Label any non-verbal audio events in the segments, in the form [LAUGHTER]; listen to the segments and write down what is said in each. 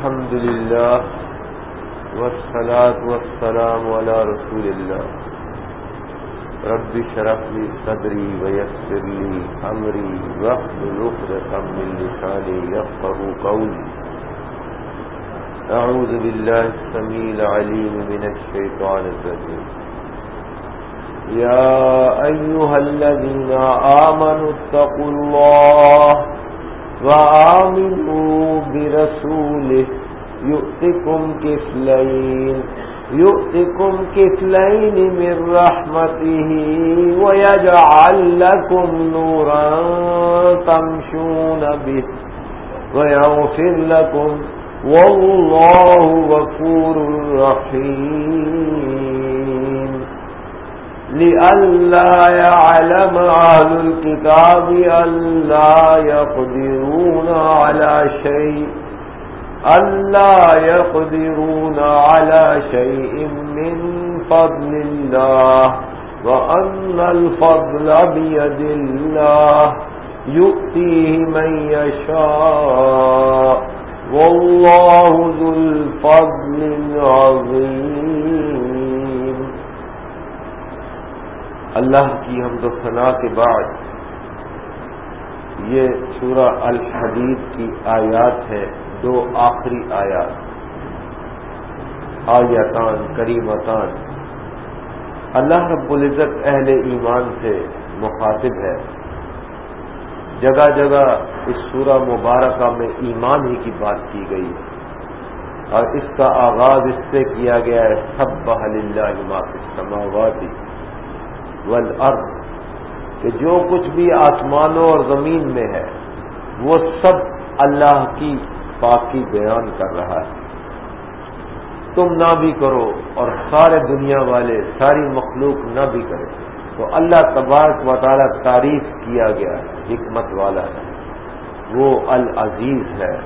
الحمد لله والصلاة والسلام على رسول الله. رب شرف لي صدري ويسر لي أمري وقت الأخرة من لساني يفقه قولي. أعوذ بالله السميع العليم من الشيطان الرجيم. يا أيها الذين آمنوا اتقوا الله وآمنوا برسوله يؤتكم كفلين يؤتكم كفلين من رحمته ويجعل لكم نورا تمشون به ويغفر لكم والله غفور رحيم. لئلا يعلم أهل الكتاب ألا يقدرون على شيء. ألا يقدرون على شيء من فضل الله وأن الفضل بيد الله يؤتيه من يشاء والله ذو الفضل العظيم اللہ کی حمد و ثناء کے بعد یہ سورہ الحدید کی آیات ہے دو آخری آیات۔ آیاتان کریمتان۔ اللہ رب العزت اہل ایمان سے مخاطب ہے۔ جگہ جگہ اس سورہ مبارکہ میں ایمان ہی کی بات کی گئی۔ اور اس کا آغاز اس سے کیا گیا ہے سب بحل اللہ معافی سماواتی والارض۔ کہ جو کچھ بھی آسمانوں اور زمین میں ہے، وہ سب اللہ کی پاکی بیان کر رہا ہے۔ تم نہ بھی کرو اور سارے دنیا والے، ساری مخلوق نہ بھی کرے۔ تو اللہ تبارک و تعریف کیا گیا ہے حکمت والا ہے۔ وہ العزیز ہے۔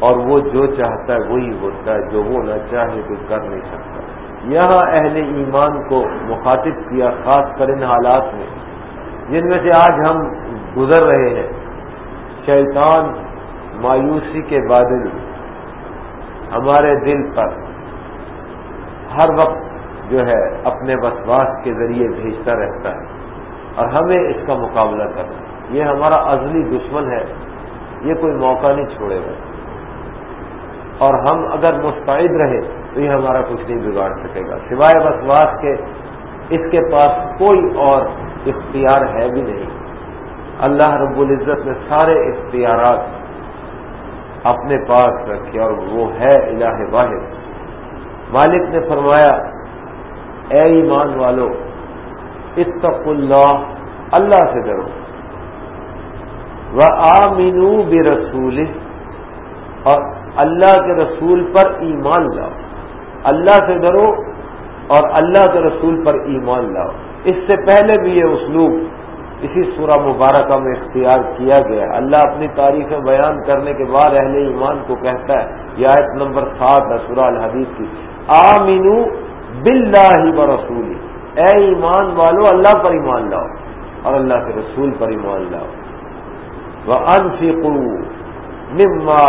اور وہ جو چاہتا ہے وہی ہوتا ہے، جو وہ نہ چاہے تو کر نہیں سکتا۔ یہاں اہل ایمان کو مخاطب کیا، خاص کر ان حالات میں، جن میں سے آج ہم گزر رہے ہیں۔ شیطان مایوسی کے بادل ہمارے دل پر ہر وقت جو ہے اپنے وسواس کے ذریعے بھیجتا رہتا ہے اور ہمیں اس کا مقابلہ کرنا یہ ہمارا ازلی دشمن ہے۔ یہ کوئی موقع نہیں چھوڑے گا۔ اور ہم اگر مستعد رہے تو یہ ہمارا کچھ نہیں بگاڑ سکے گا۔ سوائے بسواس کے اس کے پاس کوئی اور اختیار ہے بھی نہیں۔ اللہ رب العزت نے سارے اختیارات اپنے پاس رکھے اور وہ ہے الہ واحد۔ مالک نے فرمایا، اے ایمان والو اتق اللہ اللہ سے ڈرو۔ وہ آمینو بھی رسول اور اللہ کے رسول پر ایمان لاؤ۔ اللہ سے ڈرو اور اللہ کے رسول پر ایمان لاؤ۔ اس سے پہلے بھی یہ اسلوب اسی سورہ مبارکہ میں اختیار کیا گیا اللہ اپنی تاریخیں بیان کرنے کے بعد اہل ایمان کو کہتا ہے، یہ آیت نمبر سات ہے سورہ الحدیث کی۔ آمینو بلّہ و رسول اے ایمان والو، اللہ پر ایمان لاؤ اور اللہ کے رسول پر ایمان لاؤ۔ وہ انفکو نما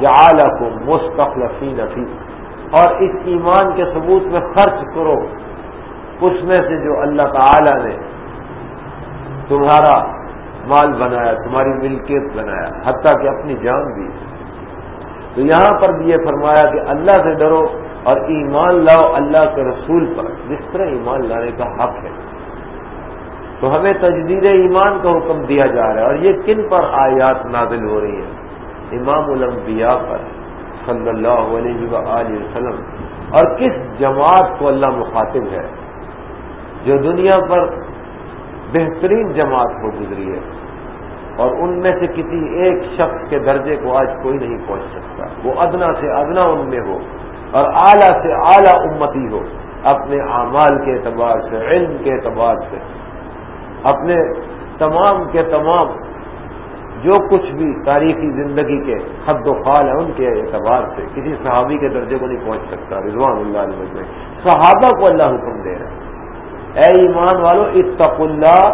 جالکم مستقلفی نفی اور اس ایمان کے ثبوت میں خرچ کرو۔ اس میں سے جو اللہ تعالی نے تمہارا مال بنایا، تمہاری ملکیت بنایا، حتیٰ کہ اپنی جان دی تو یہاں پر بھی یہ فرمایا کہ اللہ سے ڈرو اور ایمان لاؤ اللہ کے رسول پر۔ جس طرح ایمان لانے کا حق ہے۔ تو ہمیں تجدید ایمان کا حکم دیا جا رہا ہے۔ اور یہ کن پر آیات نازل ہو رہی ہیں؟ امام الانبیاء پر صلی اللہ علیہ وسلم۔ اور کس جماعت کو اللہ مخاطب ہے؟ جو دنیا پر بہترین جماعت ہو گزری ہے اور ان میں سے کسی ایک شخص کے درجے کو آج کوئی نہیں پہنچ سکتا۔ وہ ادنا سے ادنا ان میں ہو اور اعلیٰ سے اعلیٰ امتی ہو، اپنے اعمال کے اعتبار سے، علم کے اعتبار سے۔ اپنے تمام کے تمام جو کچھ بھی تاریخی زندگی کے حد و خال ہے ان کے اعتبار سے کسی صحابی کے درجے کو نہیں پہنچ سکتا، رضوان اللہ علیہ صحابہ کو اللہ حکم دے رہے اے ایمان والو اتق اللہ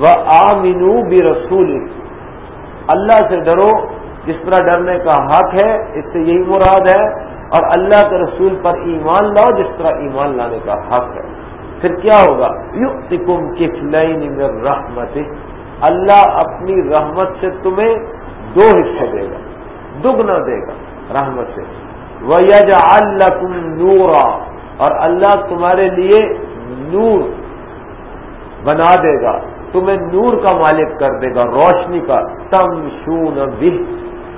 و آمینو بھی رسول اللہ سے ڈرو، جس طرح ڈرنے کا حق ہے، اس سے یہی مراد ہے۔ اور اللہ کے رسول پر ایمان لاؤ، جس طرح ایمان لانے کا حق ہے۔ پھر کیا ہوگا؟ یو سکم کس رحمت اللہ اپنی رحمت سے تمہیں دو حصے دے گا، دگنا دے گا رحمت سے۔ وہ یج اللہ تم نورا۔ اور اللہ تمہارے لیے نور بنا دے گا، تمہیں نور کا مالک کر دے گا، روشنی کا۔ تم شون بھی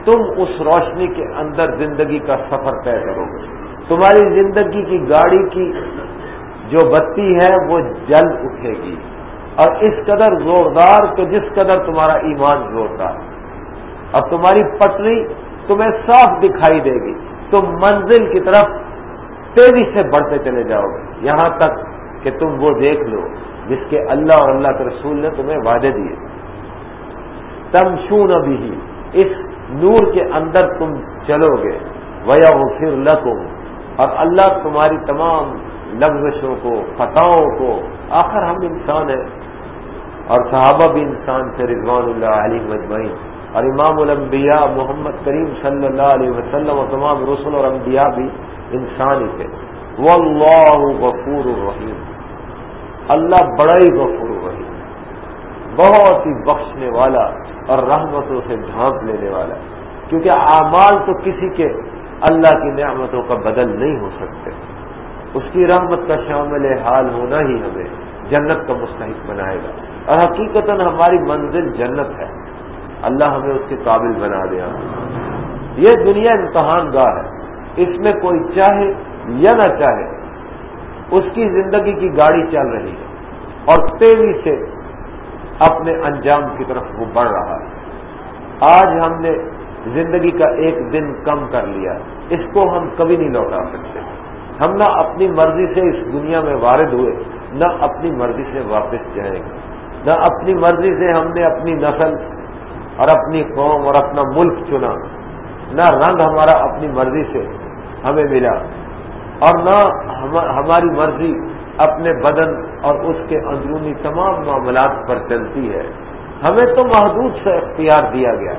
تم اس روشنی کے اندر زندگی کا سفر طے کرو گے۔ تمہاری زندگی کی گاڑی کی جو بتی ہے، وہ جل اٹھے گی۔ اور اس قدر زوردار کہ جس قدر تمہارا ایمان زوردار اب تمہاری پٹری تمہیں صاف دکھائی دے گی۔ تم منزل کی طرف تیزی سے بڑھتے چلے جاؤ گے۔ یہاں تک کہ تم وہ دیکھ لو جس کے اللہ اور اللہ کے رسول نے تمہیں وعدے دیے۔ تم شو بھی اس نور کے اندر تم چلو گے۔ ویا پھر لکم اور اللہ تمہاری تمام لفظوں کو خطاؤں کو، آخر ہم انسان ہیں۔ اور صحابہ بھی انسان سے رضوان اللہ علی مجمعین اور امام الانبیاء محمد کریم صلی اللہ علیہ وسلم اور تمام رسول اور انبیاء بھی انسان ہی تھے۔ وہ اللہ غفور الرحیم اللہ بڑا ہی غفور الرحیم بہت ہی بخشنے والا اور رحمتوں سے ڈھانپ لینے والا کیونکہ اعمال تو کسی کے اللہ کی نعمتوں کا بدل نہیں ہو سکتے۔ اس کی رحمت کا شامل حال ہونا ہی ہمیں جنت کا مستحق بنائے گا۔ اور حقیقت ہماری منزل جنت ہے۔ اللہ ہمیں اس کے قابل بنا دیا یہ دنیا امتحان گاہ ہے۔ اس میں کوئی چاہے یا نہ چاہے اس کی زندگی کی گاڑی چل رہی ہے اور تیزی سے اپنے انجام کی طرف وہ بڑھ رہا ہے۔ آج ہم نے زندگی کا ایک دن کم کر لیا۔ اس کو ہم کبھی نہیں لوٹا سکتے۔ ہم نہ اپنی مرضی سے اس دنیا میں وارد ہوئے، نہ اپنی مرضی سے واپس جائیں۔ گے نہ اپنی مرضی سے ہم نے اپنی نسل اور اپنی قوم اور اپنا ملک چنا۔ نہ رنگ ہمارا اپنی مرضی سے ہمیں ملا۔ اور نہ ہماری مرضی اپنے بدن اور اس کے اندرونی تمام معاملات پر چلتی ہے۔ ہمیں تو محدود سے اختیار دیا گیا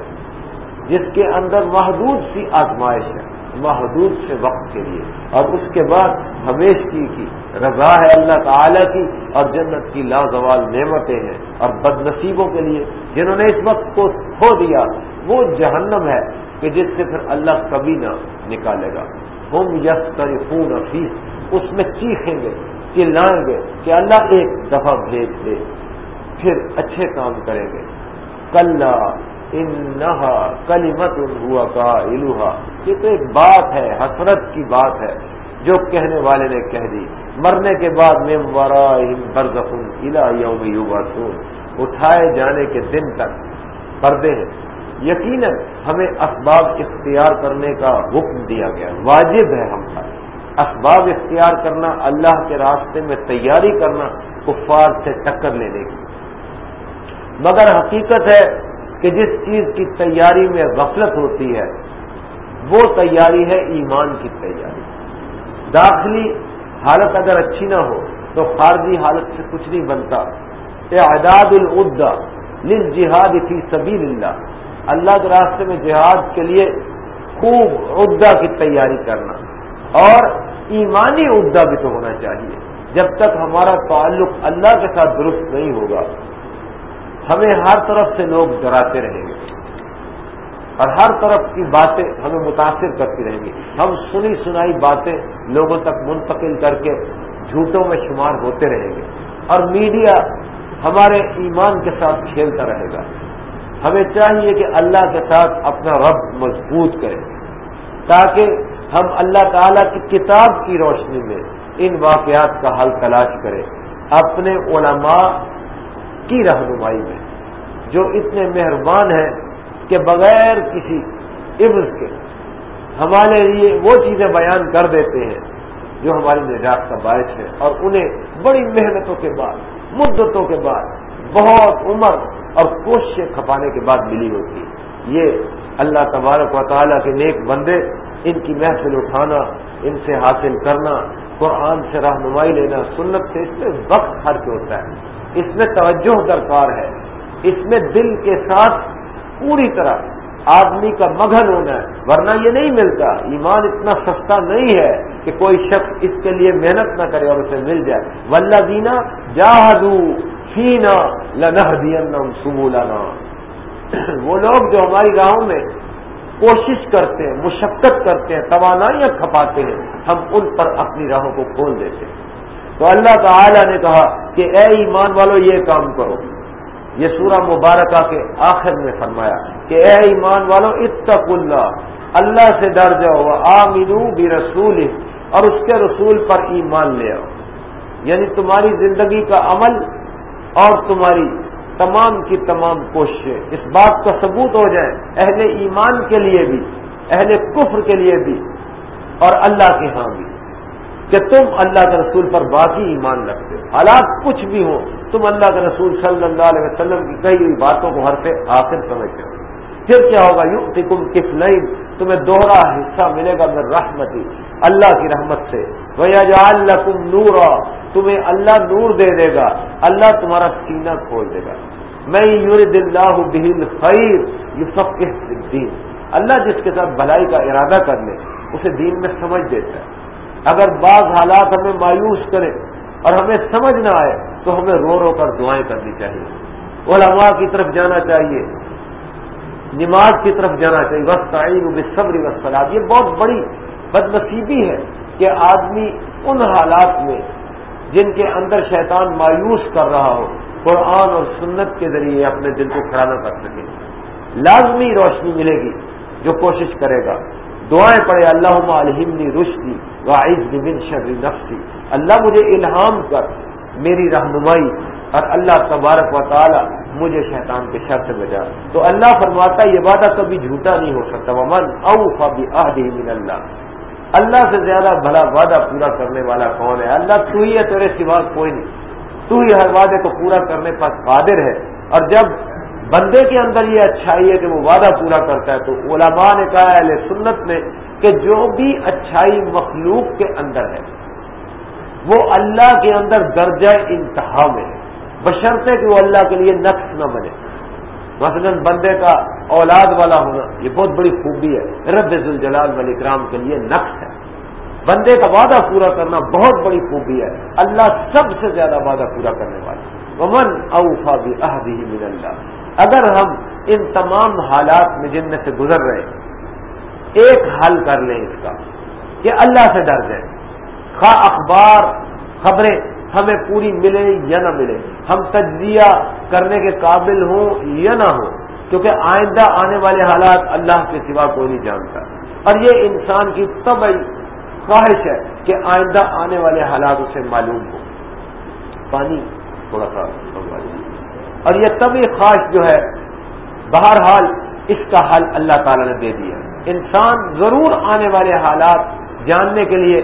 جس کے اندر محدود سی آزمائش ہے، محدود سے وقت کے لیے۔ اور اس کے بعد ہمیشگی کی رضا ہے اللہ تعالی کی اور جنت کی لازوال نعمتیں ہیں۔ اور بد نصیبوں کے لیے جنہوں نے اس وقت کو کھو دیا، وہ جہنم ہے کہ جس سے پھر اللہ کبھی نہ نکالے گا۔ ہم یس کر خون اس میں چیخیں گے، چلائیں گے کہ اللہ ایک دفعہ بھیج دے، پھر اچھے کام کریں گے۔ کل انہا کلیمت ہوا کا الوہا یہ تو ایک بات ہے، حسرت کی بات ہے، جو کہنے والے نے کہہ دی۔ مرنے کے بعد الا یوم یوباسون اٹھائے جانے کے دن تک پردے ہیں۔ یقیناً ہمیں اسباب اختیار کرنے کا حکم دیا گیا۔ واجب ہے ہم پر۔ اسباب اختیار کرنا، اللہ کے راستے میں تیاری کرنا، کفار سے ٹکر لینے کی۔ مگر حقیقت ہے کہ جس چیز کی تیاری میں غفلت ہوتی ہے، وہ تیاری ہے ایمان کی تیاری۔ داخلی حالت اگر اچھی نہ ہو، تو خارجی حالت سے کچھ نہیں بنتا۔ اعداد العدا لل جہاد فی سبیل اللہ۔ اللہ کے راستے میں جہاد کے لیے خوب عہدہ کی تیاری کرنا اور ایمانی عہدہ بھی تو ہونا چاہیے۔ جب تک ہمارا تعلق اللہ کے ساتھ درست نہیں ہوگا، ہمیں ہر طرف سے لوگ ڈراتے رہیں گے۔ اور ہر طرف کی باتیں ہمیں متاثر کرتی رہیں گی۔ ہم سنی سنائی باتیں لوگوں تک منتقل کر کے جھوٹوں میں شمار ہوتے رہیں گے۔ اور میڈیا ہمارے ایمان کے ساتھ کھیلتا رہے گا۔ ہمیں چاہیے کہ اللہ کے ساتھ اپنا رب مضبوط کریں تاکہ ہم اللہ تعالی کی کتاب کی روشنی میں ان واقعات کا حل تلاش کریں اپنے علماء کی رہنمائی میں، جو اتنے مہربان ہیں کہ بغیر کسی عبض کے ہمارے لیے وہ چیزیں بیان کر دیتے ہیں جو ہماری نجات کا باعث ہے اور انہیں بڑی محنتوں کے بعد، مدتوں کے بعد بہت عمر اور کوششیں کھپانے کے بعد ملی ہوتی ہے یہ اللہ تبارک و تعالیٰ کے نیک بندے، ان کی محفل اٹھانا، ان سے حاصل کرنا، قرآن سے رہنمائی لینا، سنت سے، اس میں وقت خرچ ہوتا ہے۔ اس میں توجہ درکار ہے۔ اس میں دل کے ساتھ پوری طرح آدمی کا مگن ہونا ہے، ورنہ یہ نہیں ملتا۔ ایمان اتنا سستا نہیں ہے کہ کوئی شخص اس کے لیے محنت نہ کرے اور اسے مل جائے۔ ولہ دینا جاہدو فینا لنہ دین وہ لوگ جو ہماری راہوں میں کوشش کرتے ہیں، مشقت کرتے ہیں، توانائیاں کھپاتے ہیں، ہم ان پر اپنی راہوں کو کھول دیتے ہیں۔ تو اللہ تعالی نے کہا کہ اے ایمان والو، یہ کام کرو۔ یہ سورہ مبارکہ کے آخر میں فرمایا کہ اے ایمان والو اتق اللہ۔ اللہ سے ڈر جاؤ آمینو بھی رسول اور اس کے رسول پر ایمان لے آؤ۔ یعنی تمہاری زندگی کا عمل اور تمہاری تمام کی تمام کوششیں۔ اس بات کا ثبوت ہو جائے، اہل ایمان کے لیے بھی، اہل کفر کے لیے بھی، اور اللہ کے ہاں بھی، کہ تم اللہ کے رسول پر باقی ایمان رکھتے حالات کچھ بھی ہوں، تم اللہ کے رسول صلی اللہ علیہ وسلم کی کئی ہوئی باتوں کو ہر سے آخر سمجھتے ہو۔ پھر کیا ہوگا؟ یو تم کف نہیں تمہیں دوہرا حصہ ملے گا میں رحمتی، اللہ کی رحمت سے۔ بھیا جو اللہ تم نور تمہیں اللہ نور دے دے گا، اللہ تمہارا سینہ کھول دے گا۔ میں یور دلّہ بہل خیر یو سب دین اللہ جس کے ساتھ بھلائی کا ارادہ کر لے، اسے دین میں سمجھ دیتا ہے۔ اگر بعض حالات ہمیں مایوس کرے اور ہمیں سمجھ نہ آئے، تو ہمیں رو رو کر دعائیں کرنی چاہیے۔ علماء کی طرف جانا چاہیے۔ نماز کی طرف جانا چاہیے۔ وقت آئی صبری وسلاد یہ بہت بڑی بد نصیبی ہے کہ آدمی ان حالات میں جن کے اندر شیطان مایوس کر رہا ہو، قرآن اور سنت کے ذریعے اپنے دل کو کھڑا نہ کر سکے۔ لازمی روشنی ملے گی جو کوشش کرے گا۔ دعائیں پڑھے اللہ علیہمنی رشدی واعظ بن شر نفسی۔ اللہ مجھے الہام کر، میری رہنمائی۔ اور اللہ تبارک و تعالی مجھے شیطان کے شر سے بجا تو اللہ فرماتا یہ وعدہ کبھی جھوٹا نہیں ہو سکتا۔ ومن او من اللہ۔ اللہ سے زیادہ بھلا وعدہ پورا کرنے والا کون ہے؟ اللہ تو ہی ہے، تیرے سوا کوئی نہیں۔ تو ہی ہر وعدے کو پورا کرنے پر قادر ہے۔ اور جب بندے کے اندر یہ اچھائی ہے کہ وہ وعدہ پورا کرتا ہے، تو علماء نے کہا، اہل سنت نے، کہ جو بھی اچھائی مخلوق کے اندر ہے، وہ اللہ کے اندر درجہ انتہا میں ہے۔ بشرطے کہ وہ اللہ کے لیے نقص نہ بنے۔ مثلا بندے کا اولاد والا ہونا، یہ بہت بڑی خوبی ہے۔ رب الجلال ولی اکرام کے لیے نقص ہے۔ بندے کا وعدہ پورا کرنا بہت بڑی خوبی ہے۔ اللہ سب سے زیادہ وعدہ پورا کرنے والا ومن اوفا بھی احدی من اللہ اگر ہم ان تمام حالات میں جن میں سے گزر رہے ایک حل کر لیں اس کا کہ اللہ سے ڈر جائیں۔ خواہ اخبار، خبریں ہمیں پوری ملے یا نہ ملے، ہم تجزیہ کرنے کے قابل ہوں یا نہ ہوں، کیونکہ آئندہ آنے والے حالات اللہ کے سوا کوئی نہیں جانتا۔ اور یہ انسان کی طبعی خواہش ہے کہ آئندہ آنے والے حالات اسے معلوم ہو پانی تھوڑا سا اور یہ طبی خواہش جو ہے، بہرحال اس کا حل اللہ تعالی نے دے دیا۔ انسان ضرور آنے والے حالات جاننے کے لیے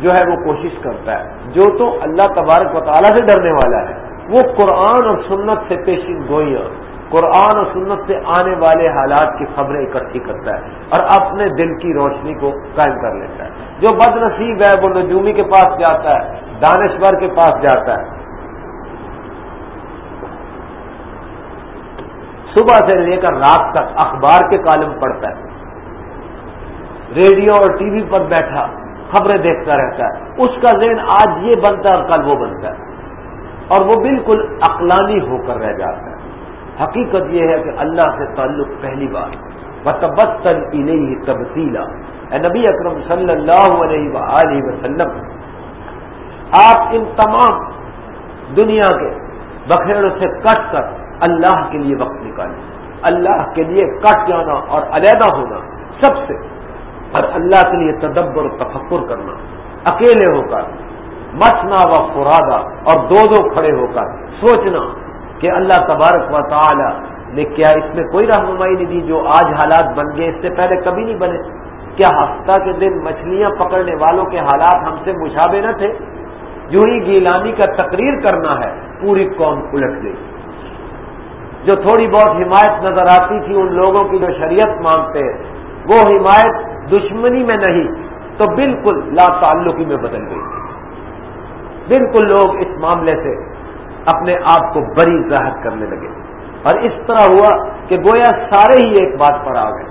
جو ہے وہ کوشش کرتا ہے۔ جو تو اللہ تبارک و تعالیٰ سے ڈرنے والا ہے۔ وہ قرآن اور سنت سے پیشین گوئیاں، قرآن اور سنت سے آنے والے حالات کی خبریں اکٹھی کرتا ہے اور اپنے دل کی روشنی کو قائم کر لیتا ہے۔ جو بد نصیب ہے، وہ نجومی کے پاس جاتا ہے، دانشور کے پاس جاتا ہے۔ صبح سے لے کر رات تک اخبار کے کالم پڑھتا ہے۔ ریڈیو اور ٹی وی پر بیٹھا۔ خبریں دیکھتا رہتا ہے۔ اس کا ذہن آج یہ بنتا ہے اور کل وہ بنتا ہے۔ اور وہ بالکل اقلانی ہو کر رہ جاتا ہے۔ حقیقت یہ ہے کہ اللہ سے تعلق پہلی بار۔ بتبتن علیہ تبدیلا اے نبی اکرم صلی اللہ علیہ وآلہ وسلم، آپ ان تمام دنیا کے بخیڑوں سے کٹ کر اللہ کے لیے وقت نکالیں۔ اللہ کے لیے کٹ جانا اور علیحدہ ہونا سب سے اور اللہ کے لیے تدبر تفکر کرنا، اکیلے ہو کر، مسنا و فرادہ اور دو دو کھڑے ہو کر سوچنا کہ اللہ تبارک و تعالی نے کیا اس میں کوئی رہنمائی نہیں دی جو آج حالات بن گئے، اس سے پہلے کبھی نہیں بنے۔ کیا ہفتہ کے دن مچھلیاں پکڑنے والوں کے حالات ہم سے مشابے نہ تھے؟ جو ہی گیلانی کا تقریر کرنا ہے، پوری قوم الٹ گئی۔ جو تھوڑی بہت حمایت نظر آتی تھی ان لوگوں کی جو شریعت مانگتے ہیں وہ حمایت دشمنی میں نہیں، تو بالکل لا تعلقی میں بدل گئی۔ بالکل لوگ اس معاملے سے اپنے آپ کو بری ظاہر کرنے لگے۔ اور اس طرح ہوا کہ گویا سارے ہی ایک بات پر آ گئے۔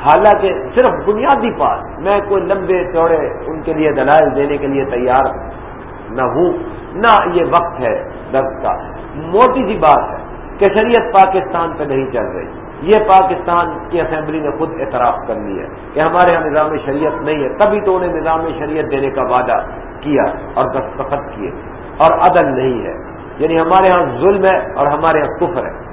حالانکہ صرف بنیادی بات، میں کوئی لمبے چوڑے ان کے لیے دلائل دینے کے لیے تیار نہ ہوں۔ نہ یہ وقت ہے درد کا۔ موٹی سی بات ہے کہ شریعت پاکستان پہ نہیں چل رہی۔ یہ پاکستان کی اسمبلی نے خود اعتراف کر لی ہے کہ ہمارے یہاں نظام شریعت نہیں ہے۔ تبھی تو انہیں نظام شریعت دینے کا وعدہ کیا اور دستخط کیے۔ اور عدل نہیں ہے۔ یعنی ہمارے ہاں ظلم ہے اور ہمارے یہاں کفر ہے۔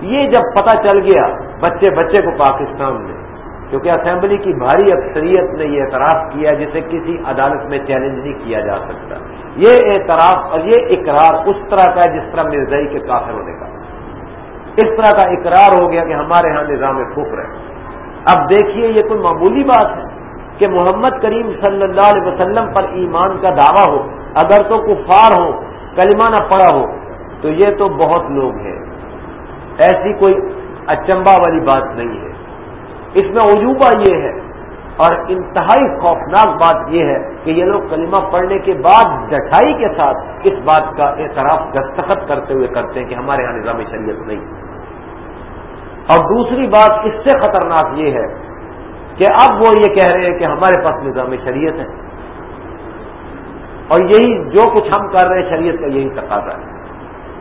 یہ جب پتہ چل گیا بچے بچے کو پاکستان میں، کیونکہ اسمبلی کی بھاری اکثریت نے یہ اعتراف کیا جسے کسی عدالت میں چیلنج نہیں کیا جا سکتا۔ یہ اعتراف اور یہ اقرار اس طرح کا ہے جس طرح مرزائی کے کافر ہونے کا اس طرح کا اقرار ہو گیا کہ ہمارے ہاں نظام کفر ہے اب دیکھیے یہ کوئی معمولی بات ہے کہ محمد کریم صلی اللہ علیہ وسلم پر ایمان کا دعویٰ ہو، اگر تو کفار ہو کلمہ نہ پڑا ہو، تو یہ تو بہت لوگ ہیں۔ ایسی کوئی اچمبا والی بات نہیں ہے۔ اس میں عجوبہ یہ ہے اور انتہائی خوفناک بات یہ ہے کہ یہ لوگ کلمہ پڑھنے کے بعد ڈٹائی کے ساتھ اس بات کا اعتراف دستخط کرتے ہوئے کرتے ہیں کہ ہمارے یہاں نظام شریعت نہیں۔ اور دوسری بات اس سے خطرناک یہ ہے کہ اب وہ یہ کہہ رہے ہیں کہ ہمارے پاس نظام شریعت ہے۔ اور یہی جو کچھ ہم کر رہے ہیں شریعت کا یہی تقاضا ہے۔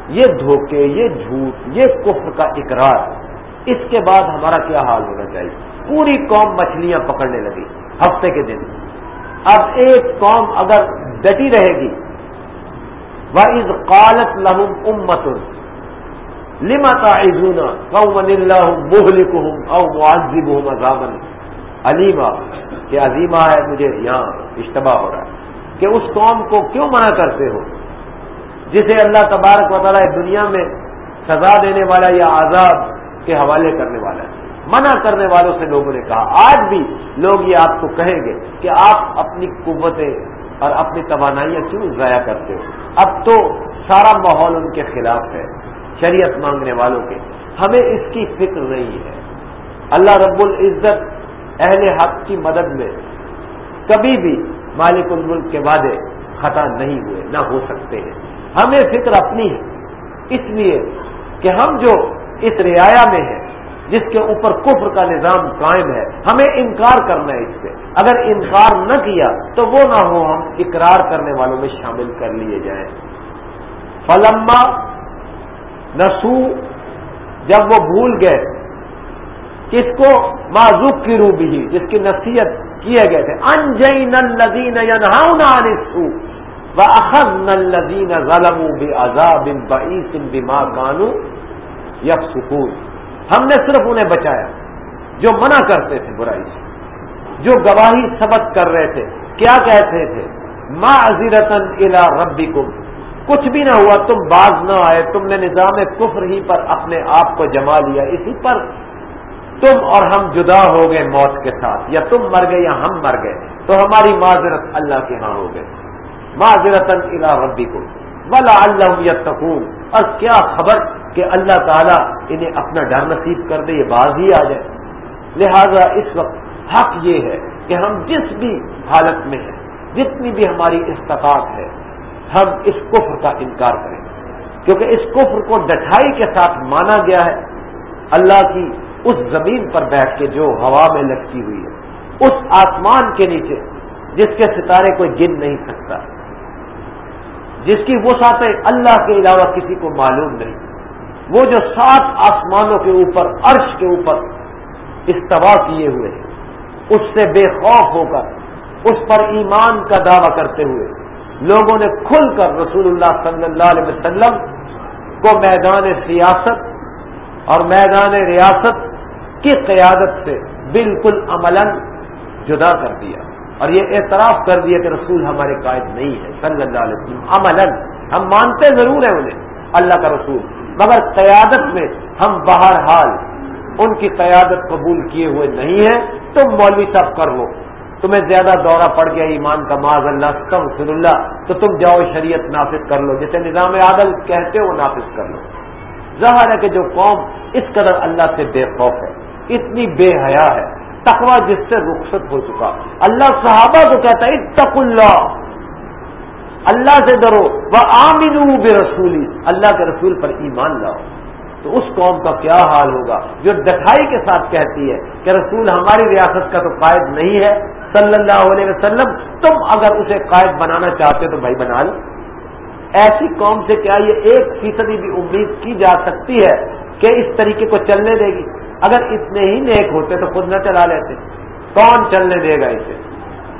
یہ دھوکے، یہ جھوٹ، یہ کفر کا اقرار اس کے بعد ہمارا کیا حال ہونا چاہیے؟ پوری قوم مچھلیاں پکڑنے لگی ہفتے کے دن۔ اب ایک قوم اگر ڈٹی رہے گی وہ از قالت لہم امت لمتا عزونا قومن اللہ مہلک ہوں او معذب ہوں علیما کہ عظیمہ ہے مجھے یہاں اشتباہ ہو رہا ہے۔ کہ اس قوم کو کیوں منع کرتے ہو؟ جسے اللہ تبارک و تعالیٰ دنیا میں سزا دینے والا یا عذاب کے حوالے کرنے والا ہے۔ منع کرنے والوں سے لوگوں نے کہا، آج بھی لوگ یہ آپ کو کہیں گے کہ آپ اپنی قوتیں اور اپنی توانائیاں کیوں ضائع کرتے ہو؟ اب تو سارا ماحول ان کے خلاف ہے، شریعت مانگنے والوں کے۔ ہمیں اس کی فکر نہیں ہے۔ اللہ رب العزت اہل حق کی مدد میں کبھی بھی مالک الملک کے وعدے خطا نہیں ہوئے، نہ ہو سکتے ہیں۔ ہمیں فکر اپنی ہے، اس لیے کہ ہم جو اس رعایا میں ہے، جس کے اوپر کفر کا نظام قائم ہے۔ ہمیں انکار کرنا ہے اس سے اگر انکار نہ کیا تو وہ نہ ہو ہم اقرار کرنے والوں میں شامل کر لیے جائیں۔ فلما نسو، جب وہ بھول گئے، کس کو؟ معذوق کی روبی جس کی نصیحت کیے گئے تھے۔ انجئی نل لذین نسو و اخذ نل لذین ظلم بھی عذاب ان بعیس ان کانو یک سکون ہم نے صرف انہیں بچایا۔ جو منع کرتے تھے برائی سے۔ جو گواہی سبق کر رہے تھے۔ کیا کہتے تھے؟ ما عزیرتن الا ربی کچھ بھی نہ ہوا، تم باز نہ آئے۔ تم نے نظام کفر ہی پر اپنے آپ کو جما لیا۔ اسی پر تم اور ہم جدا ہو گئے موت کے ساتھ۔ یا تم مر گئے یا ہم مر گئے۔ تو ہماری معذرت اللہ کے ہاں ہو گئے معذرتن الا ربی کو ولا اللہ یتقون اور کیا خبر؟ کہ اللہ تعالیٰ انہیں اپنا ڈر نصیب کر دے، یہ باز ہی آ جائے۔ لہذا اس وقت حق یہ ہے کہ ہم جس بھی حالت میں ہیں، جتنی بھی ہماری استطاعت ہے، ہم اس کفر کا انکار کریں۔ کیونکہ اس کفر کو ڈٹھائی کے ساتھ مانا گیا ہے۔ اللہ کی اس زمین پر بیٹھ کے جو ہوا میں لٹکی ہوئی ہے، اس آسمان کے نیچے، جس کے ستارے کوئی گن نہیں سکتا، جس کی وسعتیں اللہ کے علاوہ کسی کو معلوم نہیں۔ وہ جو سات آسمانوں کے اوپر، عرش کے اوپر استوا کیے ہوئے ہیں، اس سے بے خوف ہو کر، اس پر ایمان کا دعوی کرتے ہوئے لوگوں نے کھل کر رسول اللہ صلی اللہ علیہ وسلم کو میدان سیاست اور میدان ریاست کی قیادت سے بالکل عمل جدا کر دیا اور یہ اعتراف کر دیا کہ رسول ہمارے قائد نہیں ہے صلی اللہ علیہ وسلم عمل ہم مانتے ضرور ہیں انہیں۔ اللہ کا رسول۔ مگر قیادت میں ہم بہرحال ان کی قیادت قبول کیے ہوئے نہیں ہیں تم مولوی صاحب کر لو۔ تمہیں زیادہ دورہ پڑ گیا ایمان کا، معاذ اللہ فر اللہ، تو تم جاؤ شریعت نافذ کر لو۔ جسے نظام عادل کہتے ہو نافذ کر لو۔ ظاہر ہے کہ جو قوم اس قدر اللہ سے بے خوف ہے، اتنی بے حیا ہے تقوا جس سے رخصت ہو چکا۔ اللہ صحابہ کو کہتا ہے اتق اللہ۔ اللہ سے ڈرو وہ آمین رسولی اللہ کے رسول پر ایمان لاؤ۔ تو اس قوم کا کیا حال ہوگا؟ جو ڈٹھائی کے ساتھ کہتی ہے کہ رسول ہماری ریاست کا تو قائد نہیں ہے، صلی اللہ علیہ وسلم، تم اگر اسے قائد بنانا چاہتے تو بھائی بنا لو۔ ایسی قوم سے کیا یہ ایک فیصدی بھی امید کی جا سکتی ہے کہ اس طریقے کو چلنے دے گی؟ اگر اتنے ہی نیک ہوتے تو خود نہ چلا لیتے۔ کون چلنے دے گا اسے؟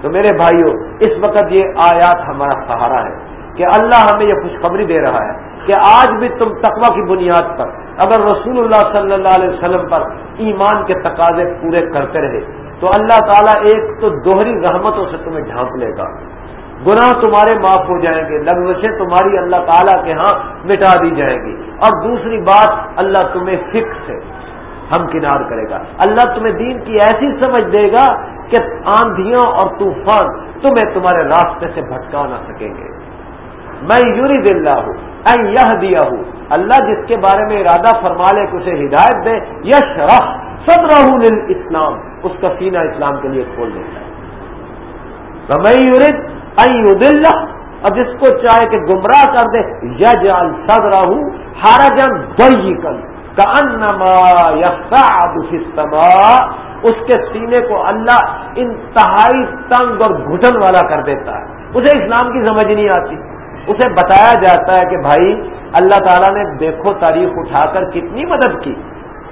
تو میرے بھائیوں اس وقت یہ آیات ہمارا سہارا ہے کہ اللہ ہمیں یہ خوشخبری دے رہا ہے کہ آج بھی تم تقوی کی بنیاد پر، اگر رسول اللہ صلی اللہ علیہ وسلم پر ایمان کے تقاضے پورے کرتے رہے، تو اللہ تعالیٰ ایک تو دوہری رحمتوں سے تمہیں ڈھانپ لے گا۔ گناہ تمہارے معاف ہو جائیں گے لغزشیں تمہاری اللہ تعالیٰ کے ہاں مٹا دی جائیں گی۔ اور دوسری بات، اللہ تمہیں فکس ہے۔ ہم کنار کرے گا۔ اللہ تمہیں دین کی ایسی سمجھ دے گا کہ آندھیاں اور طوفان تمہیں تمہارے راستے سے بھٹکا نہ سکیں گے۔ میں یوری دل ہوں یہ دیا ہوں اللہ جس کے بارے میں ارادہ فرما لے کہ اسے ہدایت دے یش رخ سب اسلام اس کا سینہ اسلام کے لیے کھول دیتا ہے۔ میں یورد اور جس کو چاہے کہ گمراہ کر دے یج سد راہو ہارا جان دئی کل کا انما یا اس کے سینے کو اللہ انتہائی تنگ اور گھٹن والا کر دیتا ہے۔ اسے اسلام کی سمجھ نہیں آتی۔ اسے بتایا جاتا ہے کہ بھائی، اللہ تعالیٰ نے دیکھو تاریخ اٹھا کر کتنی مدد کی،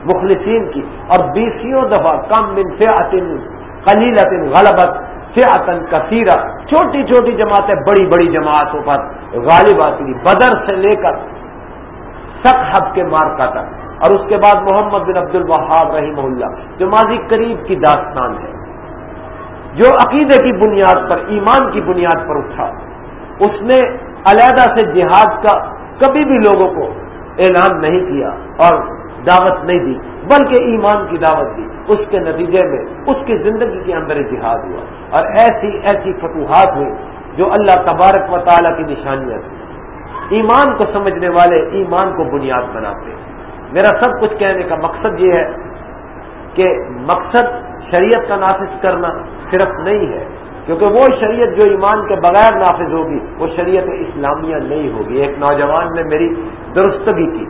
مخلصین کی، اور بیسوں دفعہ کم من سے عطن قلیل غلبت سے عطن کثیرہ، چھوٹی چھوٹی جماعتیں، بڑی بڑی جماعتوں پر غالب آتی۔ بدر سے لے کر سک حب کے مارکا تک۔ اور اس کے بعد محمد بن عبد الوہاب رحیم اللہ، جو ماضی قریب کی داستان ہے، جو عقیدے کی بنیاد پر، ایمان کی بنیاد پر اٹھا۔ اس نے علیحدہ سے جہاد کا کبھی بھی لوگوں کو اعلان نہیں کیا اور دعوت نہیں دی، بلکہ ایمان کی دعوت دی۔ اس کے نتیجے میں اس کی زندگی کے اندر جہاد ہوا۔ اور ایسی ایسی فتوحات ہوئی جو اللہ تبارک و تعالیٰ کی نشانیاں تھیں۔ ایمان کو سمجھنے والے ایمان کو بنیاد بناتے ہیں۔ میرا سب کچھ کہنے کا مقصد یہ ہے کہ مقصد شریعت کا نافذ کرنا صرف نہیں ہے، کیونکہ وہ شریعت جو ایمان کے بغیر نافذ ہوگی، وہ شریعت اسلامیہ نہیں ہوگی۔ ایک نوجوان نے میری درستگی کی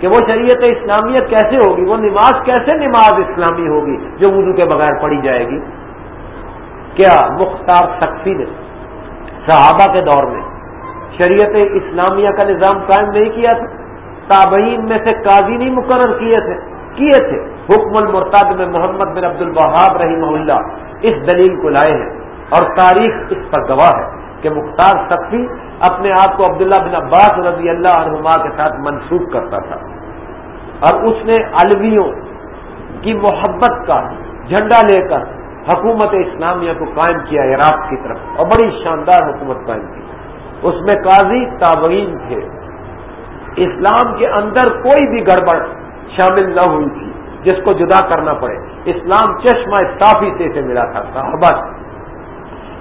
کہ وہ شریعت اسلامیہ کیسے ہوگی؟ وہ نماز کیسے نماز اسلامی ہوگی جو وضو کے بغیر پڑھی جائے گی؟ کیا مختار سختی نے صحابہ کے دور میں شریعت اسلامیہ کا نظام قائم نہیں کیا تھا؟ تابعین میں سے قاضی نہیں مقرر کیے تھے کیے تھے۔ حکم المرتاد میں محمد بن عبد البہاب رحمہ اللہ اس دلیل کو لائے ہیں اور تاریخ اس پر گواہ ہے کہ مختار سخی اپنے آپ کو عبداللہ بن عباس رضی اللہ عنہما کے ساتھ منسوخ کرتا تھا۔ اور اس نے الویوں کی محبت کا جھنڈا لے کر حکومت اسلامیہ کو قائم کیا، عراق کی طرف، اور بڑی شاندار حکومت قائم کی۔ اس میں قاضی تابعین تھے۔ اسلام کے اندر کوئی بھی گڑبڑ شامل نہ ہوئی تھی، جس کو جدا کرنا پڑے۔ اسلام چشمہ صافی سے ملا تھا صحابت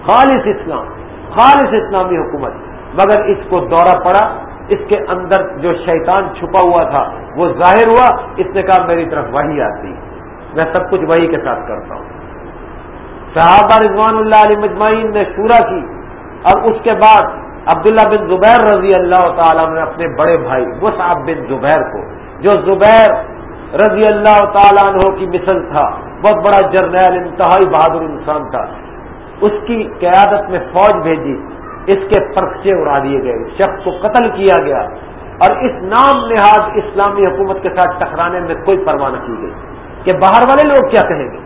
خالص اسلام، خالص اسلامی حکومت۔ مگر اس کو دورہ پڑا، اس کے اندر جو شیطان چھپا ہوا تھا، وہ ظاہر ہوا۔ اس نے کہا، میری طرف وہی آتی۔ میں سب کچھ وہی کے ساتھ کرتا ہوں۔ صحابہ رضوان اللہ علی مجمعین نے شورا کی۔ اور اس کے بعد عبداللہ بن زبیر رضی اللہ تعالیٰ نے اپنے بڑے بھائی وہ صاحب بن زبیر کو، جو زبیر رضی اللہ تعالیٰ عنہ کی مثل تھا، بہت بڑا جرنیل، انتہائی بہادر انسان تھا۔ اس کی قیادت میں فوج بھیجی، اس کے پرچے اڑا دیے گئے، شخص کو قتل کیا گیا۔ اور اس نام نہاد اسلامی حکومت کے ساتھ ٹکرانے میں کوئی پرواہ نہ کی گئی۔ کہ باہر والے لوگ کیا کہیں گے؟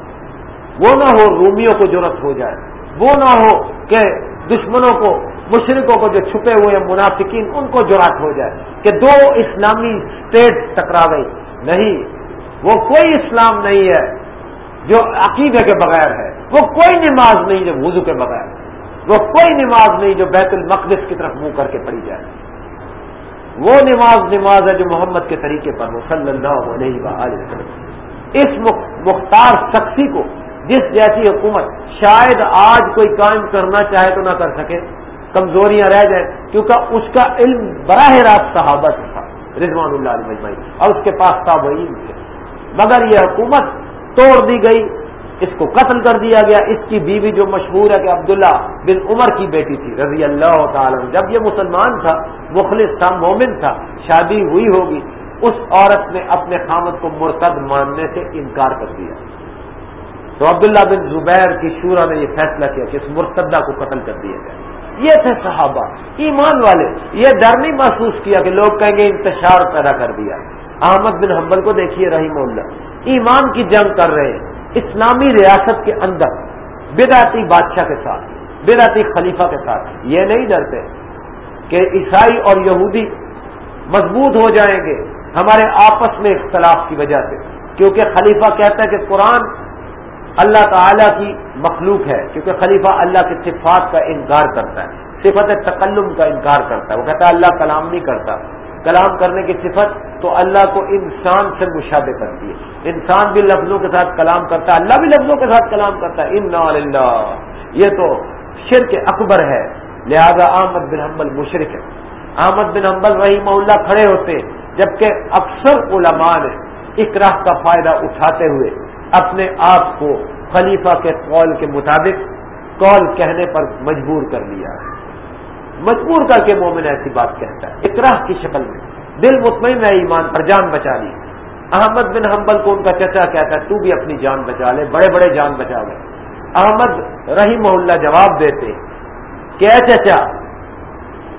وہ نہ ہو رومیوں کو ضرورت ہو جائے، وہ نہ ہو کہ دشمنوں کو مشرقوں کو جو چھپے ہوئے منافقین، ان کو جرات ہو جائے کہ دو اسلامی اسٹیٹ ٹکرا گئی نہیں، وہ کوئی اسلام نہیں ہے جو عقیدے کے بغیر ہے۔ وہ کوئی نماز نہیں جو وضو کے بغیر وہ کوئی نماز نہیں جو بیت المقدس کی طرف منہ کر کے پڑھی جائے۔ وہ نماز نماز ہے جو محمد کے طریقے پر ہو، صلی اللہ علیہ وسلم۔ اس مختار شخصی کو جس جیسی حکومت شاید آج کوئی قائم کرنا چاہے تو نہ کر سکے۔ کمزوریاں رہ جائیں، کیونکہ اس کا علم براہ راست صحابت تھا، رضوان اللہ علیہ مجمعی اور اس کے پاس تابعین تھے۔ مگر یہ حکومت توڑ دی گئی، اس کو قتل کر دیا گیا۔ اس کی بیوی جو مشہور ہے کہ عبداللہ بن عمر کی بیٹی تھی، رضی اللہ تعالی جب یہ مسلمان تھا، مخلص تھا، مومن تھا، شادی ہوئی ہوگی، اس عورت نے اپنے خامد کو مرتد ماننے سے انکار کر دیا۔ تو عبداللہ بن زبیر کی شورا نے یہ فیصلہ کیا کہ اس مرتدہ کو قتل کر دیا جائے۔ یہ تھے صحابہ، ایمان والے۔ یہ ڈر نہیں محسوس کیا کہ لوگ کہیں گے انتشار پیدا کر دیا۔ احمد بن حنبل کو دیکھیے رحیم اللہ۔ ایمان کی جنگ کر رہے ہیں۔ اسلامی ریاست کے اندر، بدعتی بادشاہ کے ساتھ، بدعتی خلیفہ کے ساتھ۔ یہ نہیں ڈرتے کہ عیسائی اور یہودی مضبوط ہو جائیں گے۔ ہمارے آپس میں اختلاف کی وجہ سے۔ کیونکہ خلیفہ کہتا ہے کہ قرآن اللہ تعالی کی مخلوق ہے، کیونکہ خلیفہ اللہ کے صفات کا انکار کرتا ہے، صفت تکلم کا انکار کرتا ہے۔ وہ کہتا ہے اللہ کلام نہیں کرتا۔ کلام کرنے کی صفت تو اللہ کو انسان سے مشابہ کرتی ہے۔ انسان بھی لفظوں کے ساتھ کلام کرتا ہے، اللہ بھی لفظوں کے ساتھ کلام کرتا ہے۔ ان یہ تو شرک اکبر ہے۔ لہذا احمد بن حنبل مشرق ہے۔ احمد بن حنبل رحیم اللہ کھڑے ہوتے، جبکہ اکثر علماء نے اقراہ کا فائدہ اٹھاتے ہوئے اپنے آپ کو خلیفہ کے قول کے مطابق قول کہنے پر مجبور کر لیا ہے۔ مجبور کر کے مومن ایسی بات کہتا ہے۔ اقراہ کی شکل میں۔ دل مطمئن ہے، ایمان پر جان بچا لی۔ احمد بن حنبل کو ان کا چچا کہتا ہے، تو بھی اپنی جان بچا لے، بڑے بڑے جان بچا لے۔ احمد رحیم اللہ جواب دیتے کہ اے چچا،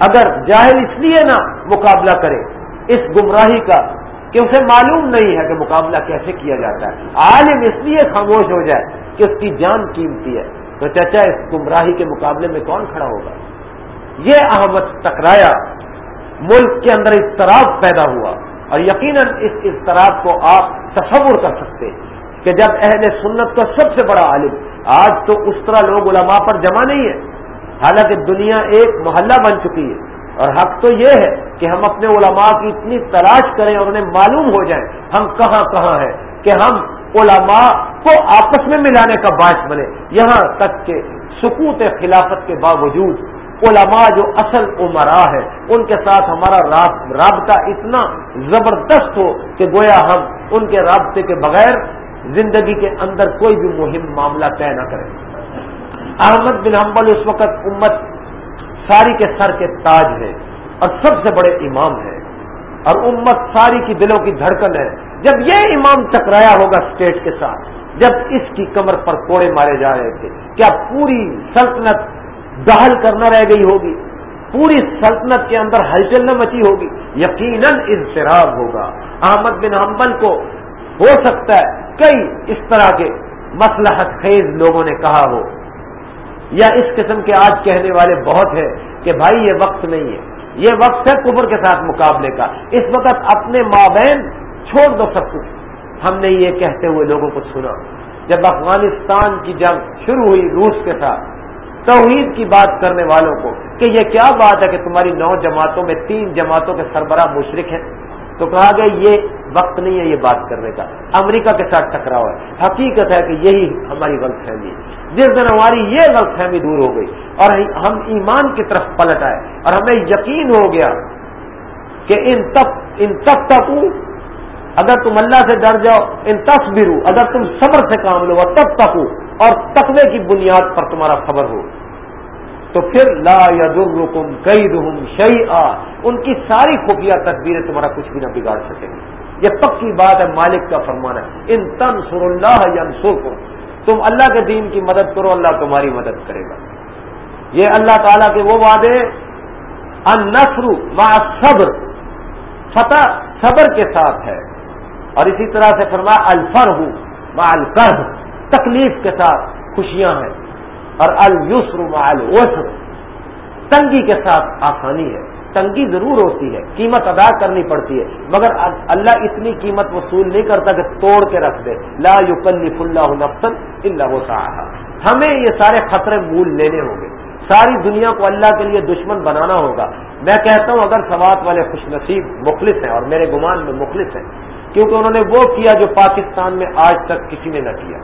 اگر جاہل اس لیے نہ مقابلہ کرے، اس گمراہی کا کہ اسے معلوم نہیں ہے کہ مقابلہ کیسے کیا جاتا ہے۔ عالم اس لیے خاموش ہو جائے کہ اس کی جان قیمتی ہے۔ تو چچا، اس گمراہی کے مقابلے میں کون کھڑا ہوگا؟ یہ احمد ٹکرایا ملک کے اندر اضطراب پیدا ہوا اور یقیناً اس اضطراب کو آپ تصور کر سکتے ہیں کہ جب اہل سنت کا سب سے بڑا عالم، آج تو اس طرح لوگ علماء پر جمع نہیں ہے حالانکہ دنیا ایک محلہ بن چکی ہے۔ اور حق تو یہ ہے کہ ہم اپنے علماء کی اتنی تلاش کریں اور انہیں معلوم ہو جائیں ہم کہاں کہاں ہیں کہ ہم علماء کو آپس میں ملانے کا باعث بنے۔ یہاں تک کہ سکوت خلافت کے باوجود علماء جو اصل عمرا ہے ان کے ساتھ ہمارا رابطہ اتنا زبردست ہو کہ گویا ہم ان کے رابطے کے بغیر زندگی کے اندر کوئی بھی مہم معاملہ طے نہ کریں۔ احمد بن حنبل اس وقت امت ساری کے سر کے تاج ہے اور سب سے بڑے امام ہیں اور امت ساری کی دلوں کی دھڑکن ہے۔ جب یہ امام ٹکرایا ہوگا اسٹیٹ کے ساتھ، جب اس کی کمر پر کوڑے مارے جا رہے تھے، کیا پوری سلطنت دہل کرنا رہ گئی ہوگی؟ پوری سلطنت کے اندر ہلچل نہ مچی ہوگی؟ یقیناً اضطراب ہوگا۔ احمد بن حنبل کو ہو سکتا ہے کئی اس طرح کے مسلحت خیز لوگوں نے کہا ہو۔ یا اس قسم کے آج کہنے والے بہت ہیں کہ بھائی یہ وقت نہیں ہے۔ یہ وقت ہے کبر کے ساتھ مقابلے کا۔ اس وقت اپنے مابین چھوڑ دو سب کچھ۔ ہم نے یہ کہتے ہوئے لوگوں کو سنا۔ جب افغانستان کی جنگ شروع ہوئی روس کے ساتھ، توحید کی بات کرنے والوں کو کہ یہ کیا بات ہے کہ تمہاری نو جماعتوں میں تین جماعتوں کے سربراہ مشرق ہیں؟ تو کہا گیا یہ وقت نہیں ہے یہ بات کرنے کا۔ امریکہ کے ساتھ ٹکراؤ ہے۔ حقیقت ہے کہ یہی ہماری غلط فہمی جس دن ہماری یہ غلط فہمی دور ہو گئی اور ہم ایمان کی طرف پلٹ آئے اور ہمیں یقین ہو گیا کہ ان تب ان تب تک اگر تم اللہ سے ڈر جاؤ، ان تصبرو، اگر تم صبر سے کام لو تب تک اور تقوی کی بنیاد پر تمہارا خبر ہو۔ تو پھر لا یدرکم کیدہم شیئا، ان کی ساری خفیہ تدبیریں تمہارا کچھ بھی نہ بگاڑ سکیں گی یہ پکی بات ہے، مالک کا فرمان ہے۔ ان تنصر اللہ ینصرکم۔ تم اللہ کے دین کی مدد کرو، اللہ تمہاری مدد کرے گا۔ یہ اللہ تعالیٰ کے وہ وعدے ان نسر مع صبر فتح صبر کے ساتھ ہے۔ اور اسی طرح سے فرمایا الفر ہوں مع القرب تکلیف کے ساتھ خوشیاں ہیں۔ اور السر الوسر تنگی کے ساتھ آسانی ہے۔ تنگی ضرور ہوتی ہے، قیمت ادا کرنی پڑتی ہے۔ مگر اللہ اتنی قیمت وصول نہیں کرتا کہ توڑ کے رکھ دے۔ لا یکلف اللہ نفسا الا وسعها۔ ہمیں یہ سارے خطرے مول لینے ہوں گے۔ ساری دنیا کو اللہ کے لیے دشمن بنانا ہوگا۔ میں کہتا ہوں، اگر سوات والے خوش نصیب مخلص ہیں اور میرے گمان میں مخلص ہیں، کیونکہ انہوں نے وہ کیا جو پاکستان میں آج تک کسی نے نہ کیا۔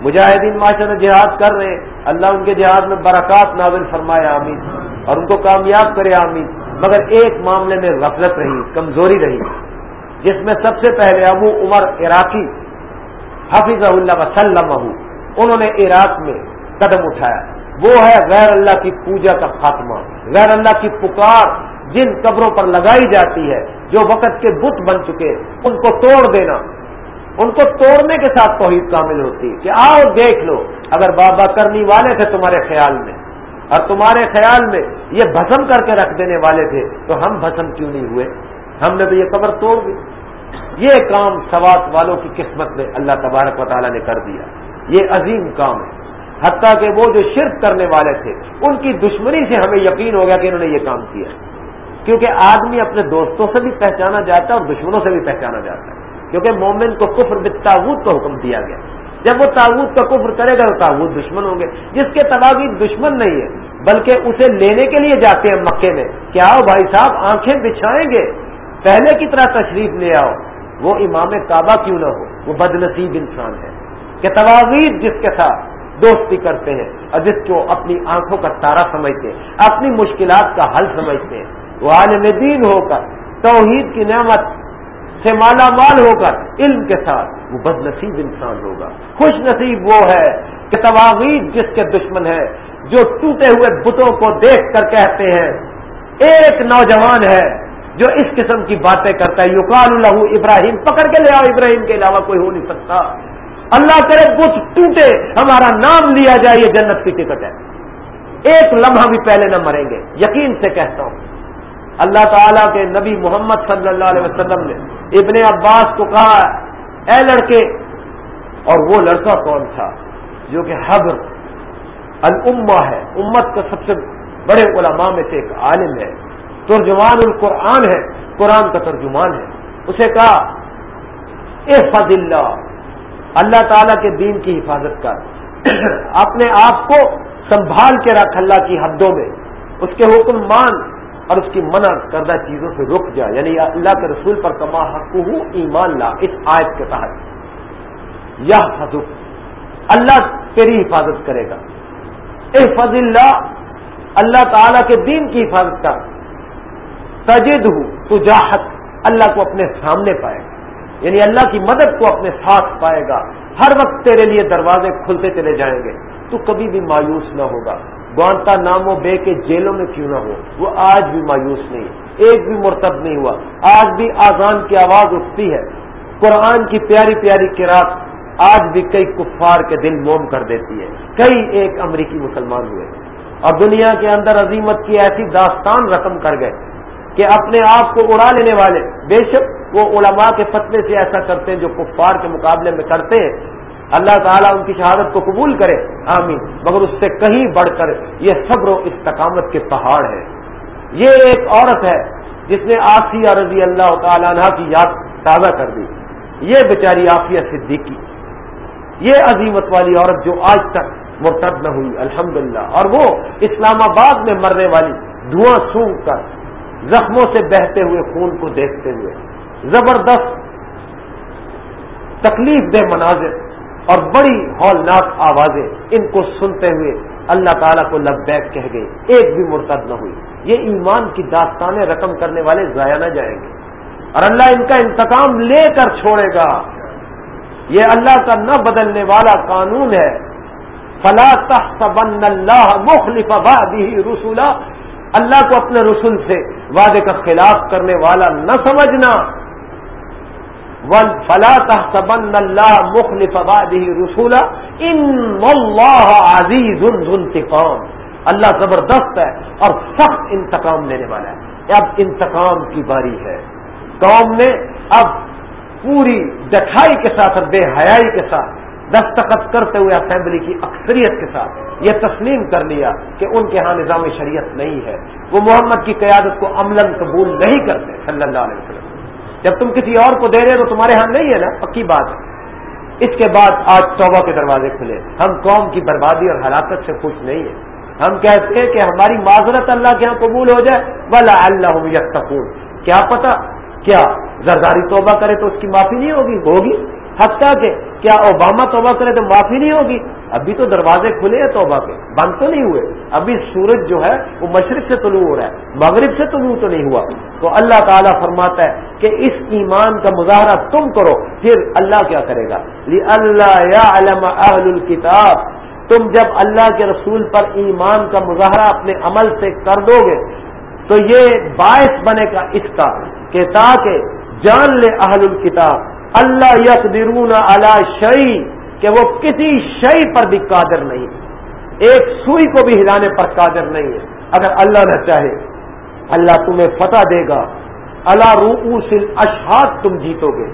مجاہدین معاشرہ جہاد کر رہے ہیں۔ اللہ ان کے جہاد میں برکات نازل فرمائے، آمین۔ اور ان کو کامیاب کرے، آمین۔ مگر ایک معاملے میں غفلت رہی، کمزوری رہی۔ جس میں سب سے پہلے ابو عمر عراقی حافظ اللہ وسلم انہوں نے عراق میں قدم اٹھایا۔ وہ ہے غیر اللہ کی پوجا کا خاتمہ، غیر اللہ کی پکار جن قبروں پر لگائی جاتی ہے، جو وقت کے بت بن چکے، ان کو توڑ دینا۔ ان کو توڑنے کے ساتھ توحید کامل ہوتی ہے کہ آؤ دیکھ لو، اگر بابا کرنی والے تھے تمہارے خیال میں اور تمہارے خیال میں یہ بھسم کر کے رکھ دینے والے تھے تو ہم بھسم کیوں نہیں ہوئے؟ ہم نے تو یہ قبر توڑ دی۔ یہ کام سوات والوں کی قسمت میں اللہ تبارک و تعالیٰ نے کر دیا۔ یہ عظیم کام ہے۔ حتیٰ کہ وہ جو شرک کرنے والے تھے، ان کی دشمنی سے ہمیں یقین ہو گیا کہ انہوں نے یہ کام کیا۔ کیونکہ آدمی اپنے دوستوں سے بھی پہچانا جاتا ہے اور دشمنوں سے بھی پہچانا جاتا ہے۔ کیونکہ مومن کو کفر بتاوت کا حکم دیا گیا۔ جب وہ تعوت کا کفر کرے گا تو تعوت دشمن ہوں گے۔ جس کے تباغی دشمن نہیں ہے، بلکہ اسے لینے کے لیے جاتے ہیں مکے میں۔ کہ آؤ بھائی صاحب، آنکھیں بچھائیں گے؟ پہلے کی طرح تشریف لے آؤ۔ وہ امام کعبہ کیوں نہ ہو؟ وہ بد نصیب انسان ہے۔ کہ تواغیر جس کے ساتھ دوستی کرتے ہیں اور جس کو اپنی آنکھوں کا تارا سمجھتے ہیں، اپنی مشکلات کا حل سمجھتے ہیں۔ وہ عالم دین ہو کر توحید کی نعمت سے مالا مال ہو کر علم کے ساتھ وہ بد نصیب انسان ہوگا۔ خوش نصیب وہ ہے کہ تواغیر جس کے دشمن ہے، جو ٹوٹے ہوئے بتوں کو دیکھ کر کہتے ہیں، ایک نوجوان ہے جو اس قسم کی باتیں کرتا ہے۔ یوکال اللہ ابراہیم، پکڑ کے لے آؤ ابراہیم کے علاوہ کوئی ہو نہیں سکتا۔ اللہ کرے بت ٹوٹے، ہمارا نام لیا جائے، یہ جنت کی ٹکٹ ہے۔ ایک لمحہ بھی پہلے نہ مریں گے، یقین سے کہتا ہوں۔ اللہ تعالیٰ کے نبی محمد صلی اللہ علیہ وسلم نے ابن عباس کو کہا اے لڑکے، اور وہ لڑکا کون تھا جو کہ حبر الما ہے، امت کا سب سے بڑے علماء میں سے ایک عالم ہے، ترجمان القرآن ہے، قرآن کا ترجمان ہے، اسے کہا اے فض اللہ اللہ تعالیٰ کے دین کی حفاظت کر، [CLEARS THROAT] اپنے آپ کو سنبھال کے رکھ اللہ کی حدوں میں، اس کے حکم مان اور اس کی منع کردہ چیزوں سے رک جا یعنی اللہ کے رسول پر کما حق ایمان لا، اس آیت کے تحت۔ یا حضر اللہ تیری حفاظت کرے گا۔ اے فض اللہ اللہ تعالیٰ کے دین کی حفاظت کر۔ تجد ہوں تو جاہت اللہ کو اپنے سامنے پائے۔ گا یعنی اللہ کی مدد کو اپنے ساتھ پائے گا۔ ہر وقت تیرے لیے دروازے کھلتے چلے جائیں گے۔ تو کبھی بھی مایوس نہ ہوگا۔ گوانتا نامو بے کے جیلوں میں کیوں نہ ہو؟ وہ آج بھی مایوس نہیں، ایک بھی مرتب نہیں ہوا۔ آج بھی آزان کی آواز اٹھتی ہے۔ قرآن کی پیاری پیاری کراط آج بھی کئی کفار کے دل موم کر دیتی ہے۔ کئی ایک امریکی مسلمان ہوئے۔ اور دنیا کے اندر عظیمت کی ایسی داستان رقم کر گئے کہ اپنے آپ کو اڑا لینے والے، بے شک وہ علماء کے فتوے سے ایسا کرتے ہیں جو کفار کے مقابلے میں کرتے ہیں۔ اللہ تعالیٰ ان کی شہادت کو قبول کرے، آمین۔ مگر اس سے کہیں بڑھ کر یہ صبر و استقامت کے پہاڑ ہے یہ ایک عورت ہے جس نے آسیہ رضی اللہ تعالیٰ عنہ کی یاد تازہ کر دی۔ یہ بیچاری آفیہ صدیقی۔ یہ عظیمت والی عورت جو آج تک مرتب نہ ہوئی، الحمدللہ۔ اور وہ اسلام آباد میں مرنے والی دھواں سونگ کر زخموں سے بہتے ہوئے خون کو دیکھتے ہوئے زبردست تکلیف دہ مناظر اور بڑی ہولناک آوازیں ان کو سنتے ہوئے اللہ تعالیٰ کو لبیک کہہ گئے، ایک بھی مرتد نہ ہوئی۔ یہ ایمان کی داستانیں رقم کرنے والے ضائع نہ جائیں گے۔ اور اللہ ان کا انتقام لے کر چھوڑے گا۔ یہ اللہ کا نہ بدلنے والا قانون ہے۔ فلا تحسبن اللہ مخلف بعده رسولا۔ اللہ کو اپنے رسول سے وعدے کا خلاف کرنے والا نہ سمجھنا۔ فلا تحسبن اللہ مخلف بعده رسولا ان اللہ عزیز انتقام۔ اللہ زبردست ہے اور سخت انتقام لینے والا ہے۔ اب انتقام کی باری ہے۔ قوم نے اب پوری دکھائی کے ساتھ اور بے حیائی کے ساتھ دستخط کرتے ہوئے اسمبلی کی اکثریت کے ساتھ یہ تسلیم کر لیا کہ ان کے ہاں نظام شریعت نہیں ہے۔ وہ محمد کی قیادت کو عمل قبول نہیں کرتے صلی اللہ علیہ وسلم۔ جب تم کسی اور کو دے رہے تو تمہارے ہاں نہیں ہے نا؟ پکی بات۔ اس کے بعد آج توبہ کے دروازے کھلے۔ ہم قوم کی بربادی اور ہلاکت سے خوش نہیں ہیں۔ ہم کہتے ہیں کہ ہماری معذرت اللہ کے یہاں قبول ہو جائے۔ بلا اللہ یکون کیا پتا کیا زرداری توبہ کرے تو اس کی معافی نہیں ہوگی؟ ہوگی۔ حتیٰ کہ کیا اوباما توبہ کرے تو معافی نہیں ہوگی؟ ابھی تو دروازے کھلے ہیں توبہ کے، بند تو نہیں ہوئے۔ ابھی سورج جو ہے وہ مشرق سے طلوع ہو رہا ہے، مغرب سے طلوع تو نہیں ہوا۔ تو اللہ تعالیٰ فرماتا ہے کہ اس ایمان کا مظاہرہ تم کرو، پھر اللہ کیا کرے گا؟ اللہ یا علم اہل الکتاب تم جب اللہ کے رسول پر ایمان کا مظاہرہ اپنے عمل سے کر دو گے، تو یہ باعث بنے گا اس کا کہ تاکہ جان لے اہل الکتاب۔ اللہ یقدرون اللہ شعی کہ وہ کسی شعی پر بھی قادر نہیں ایک سوئی کو بھی ہلانے پر قادر نہیں ہے۔ اگر اللہ نہ چاہے، اللہ تمہیں فتح دے گا۔ اللہ رو سل اشہاد تم جیتو گے۔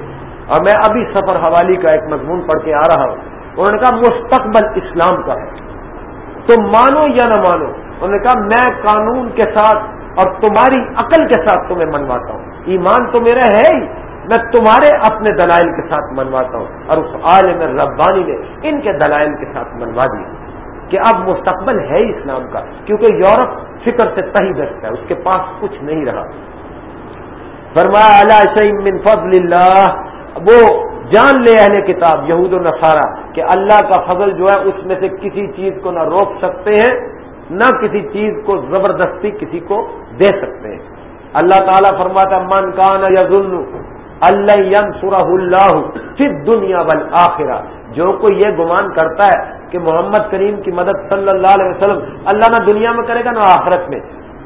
اور میں ابھی سفر حوالی کا ایک مضمون پڑھ کے آ رہا ہوں۔ انہوں نے کہا، مستقبل اسلام کا ہے۔ تم مانو یا نہ مانو؟ انہوں نے کہا، میں قانون کے ساتھ اور تمہاری عقل کے ساتھ تمہیں منواتا ہوں۔ ایمان تو میرا ہے ہی۔ میں تمہارے اپنے دلائل کے ساتھ منواتا ہوں۔ اور اس عالم ربانی نے ان کے دلائل کے ساتھ منوا دیا کہ اب مستقبل ہے اسلام کا، کیونکہ یورپ فکر سے تہی دست ہے، اس کے پاس کچھ نہیں رہا۔ فرمایا من فضل اللہ وہ جان لے اہل کتاب، یہود و نصارہ، کہ اللہ کا فضل جو ہے، اس میں سے کسی چیز کو نہ روک سکتے ہیں، نہ کسی چیز کو زبردستی کسی کو دے سکتے ہیں۔ اللہ تعالیٰ فرماتا من کان یا اللہ سرح اللہ پھر دنیا بل جو کوئی یہ گمان کرتا ہے کہ محمد کریم کی مدد صلی اللہ علیہ وسلم اللہ نہ دنیا میں کرے گا نہ آخرت میں۔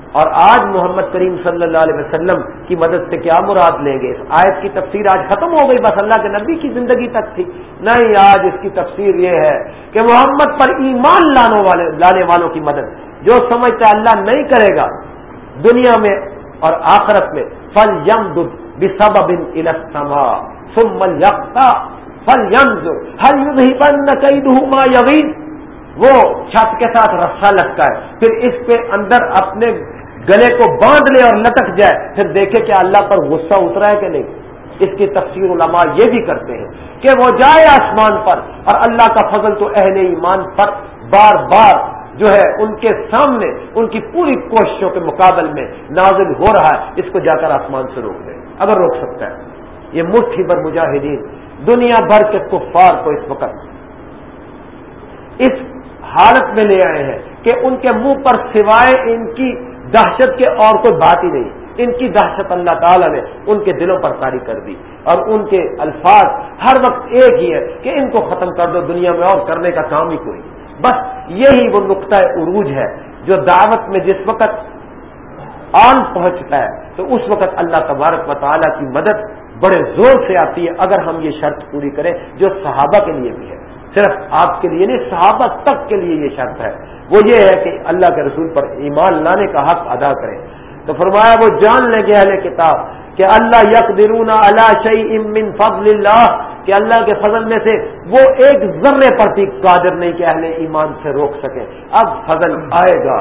اور آج محمد کریم صلی اللہ علیہ وسلم کی مدد سے کیا مراد لیں گے؟ اس آیت کی تفسیر آج ختم ہو گئی، بس اللہ کے نبی کی زندگی تک تھی۔ نہیں، آج اس کی تفسیر یہ ہے کہ محمد پر ایمان لانے والے، لانے والوں کی مدد۔ جو سمجھتا اللہ نہیں کرے گا دنیا میں اور آخرت میں فل یم دودھ بسبب الى السماء، ثم يقطع فلينظر، هل يذهبن كيده ما يغيظ وہ چھت کے ساتھ رسا لگتا ہے، پھر اس پہ اندر اپنے گلے کو باندھ لے اور لٹک جائے، پھر دیکھے کہ اللہ پر غصہ اترا ہے کہ نہیں؟ اس کی تفسیر علماء یہ بھی کرتے ہیں کہ وہ جائے آسمان پر، اور اللہ کا فضل تو اہل ایمان پر بار بار جو ہے ان کے سامنے، ان کی پوری کوششوں کے مقابل میں نازل ہو رہا ہے، اس کو جا کر آسمان سے روک دیں۔ اگر روک سکتا ہے۔ یہ مٹھی بر مجاہدین دنیا بھر کے کفار کو اس وقت اس حالت میں لے آئے ہیں کہ ان کے منہ پر سوائے ان کی دہشت کے اور کوئی بات ہی نہیں۔ ان کی دہشت اللہ تعالیٰ نے ان کے دلوں پر تاری کر دی۔ اور ان کے الفاظ ہر وقت ایک ہی ہے کہ ان کو ختم کر دو، دنیا میں اور کرنے کا کام ہی کوئی بس یہی وہ نقطۂ عروج ہے جو دعوت میں جس وقت آن پہنچتا ہے، تو اس وقت اللہ تبارک و تعالیٰ کی مدد بڑے زور سے آتی ہے، اگر ہم یہ شرط پوری کریں، جو صحابہ کے لیے بھی ہے۔ صرف آپ کے لیے نہیں، صحابہ تک کے لیے یہ شرط ہے۔ وہ یہ ہے کہ اللہ کے رسول پر ایمان لانے کا حق ادا کریں۔ تو فرمایا، وہ جان لیں گے اہل کتاب کہ اللہ یک درون اللہ شعی امن فضل اللہ، کہ اللہ کے فضل میں سے وہ ایک ذرے پر بھی قادر نہیں کہ اہل ایمان سے روک سکے اب فضل آئے گا۔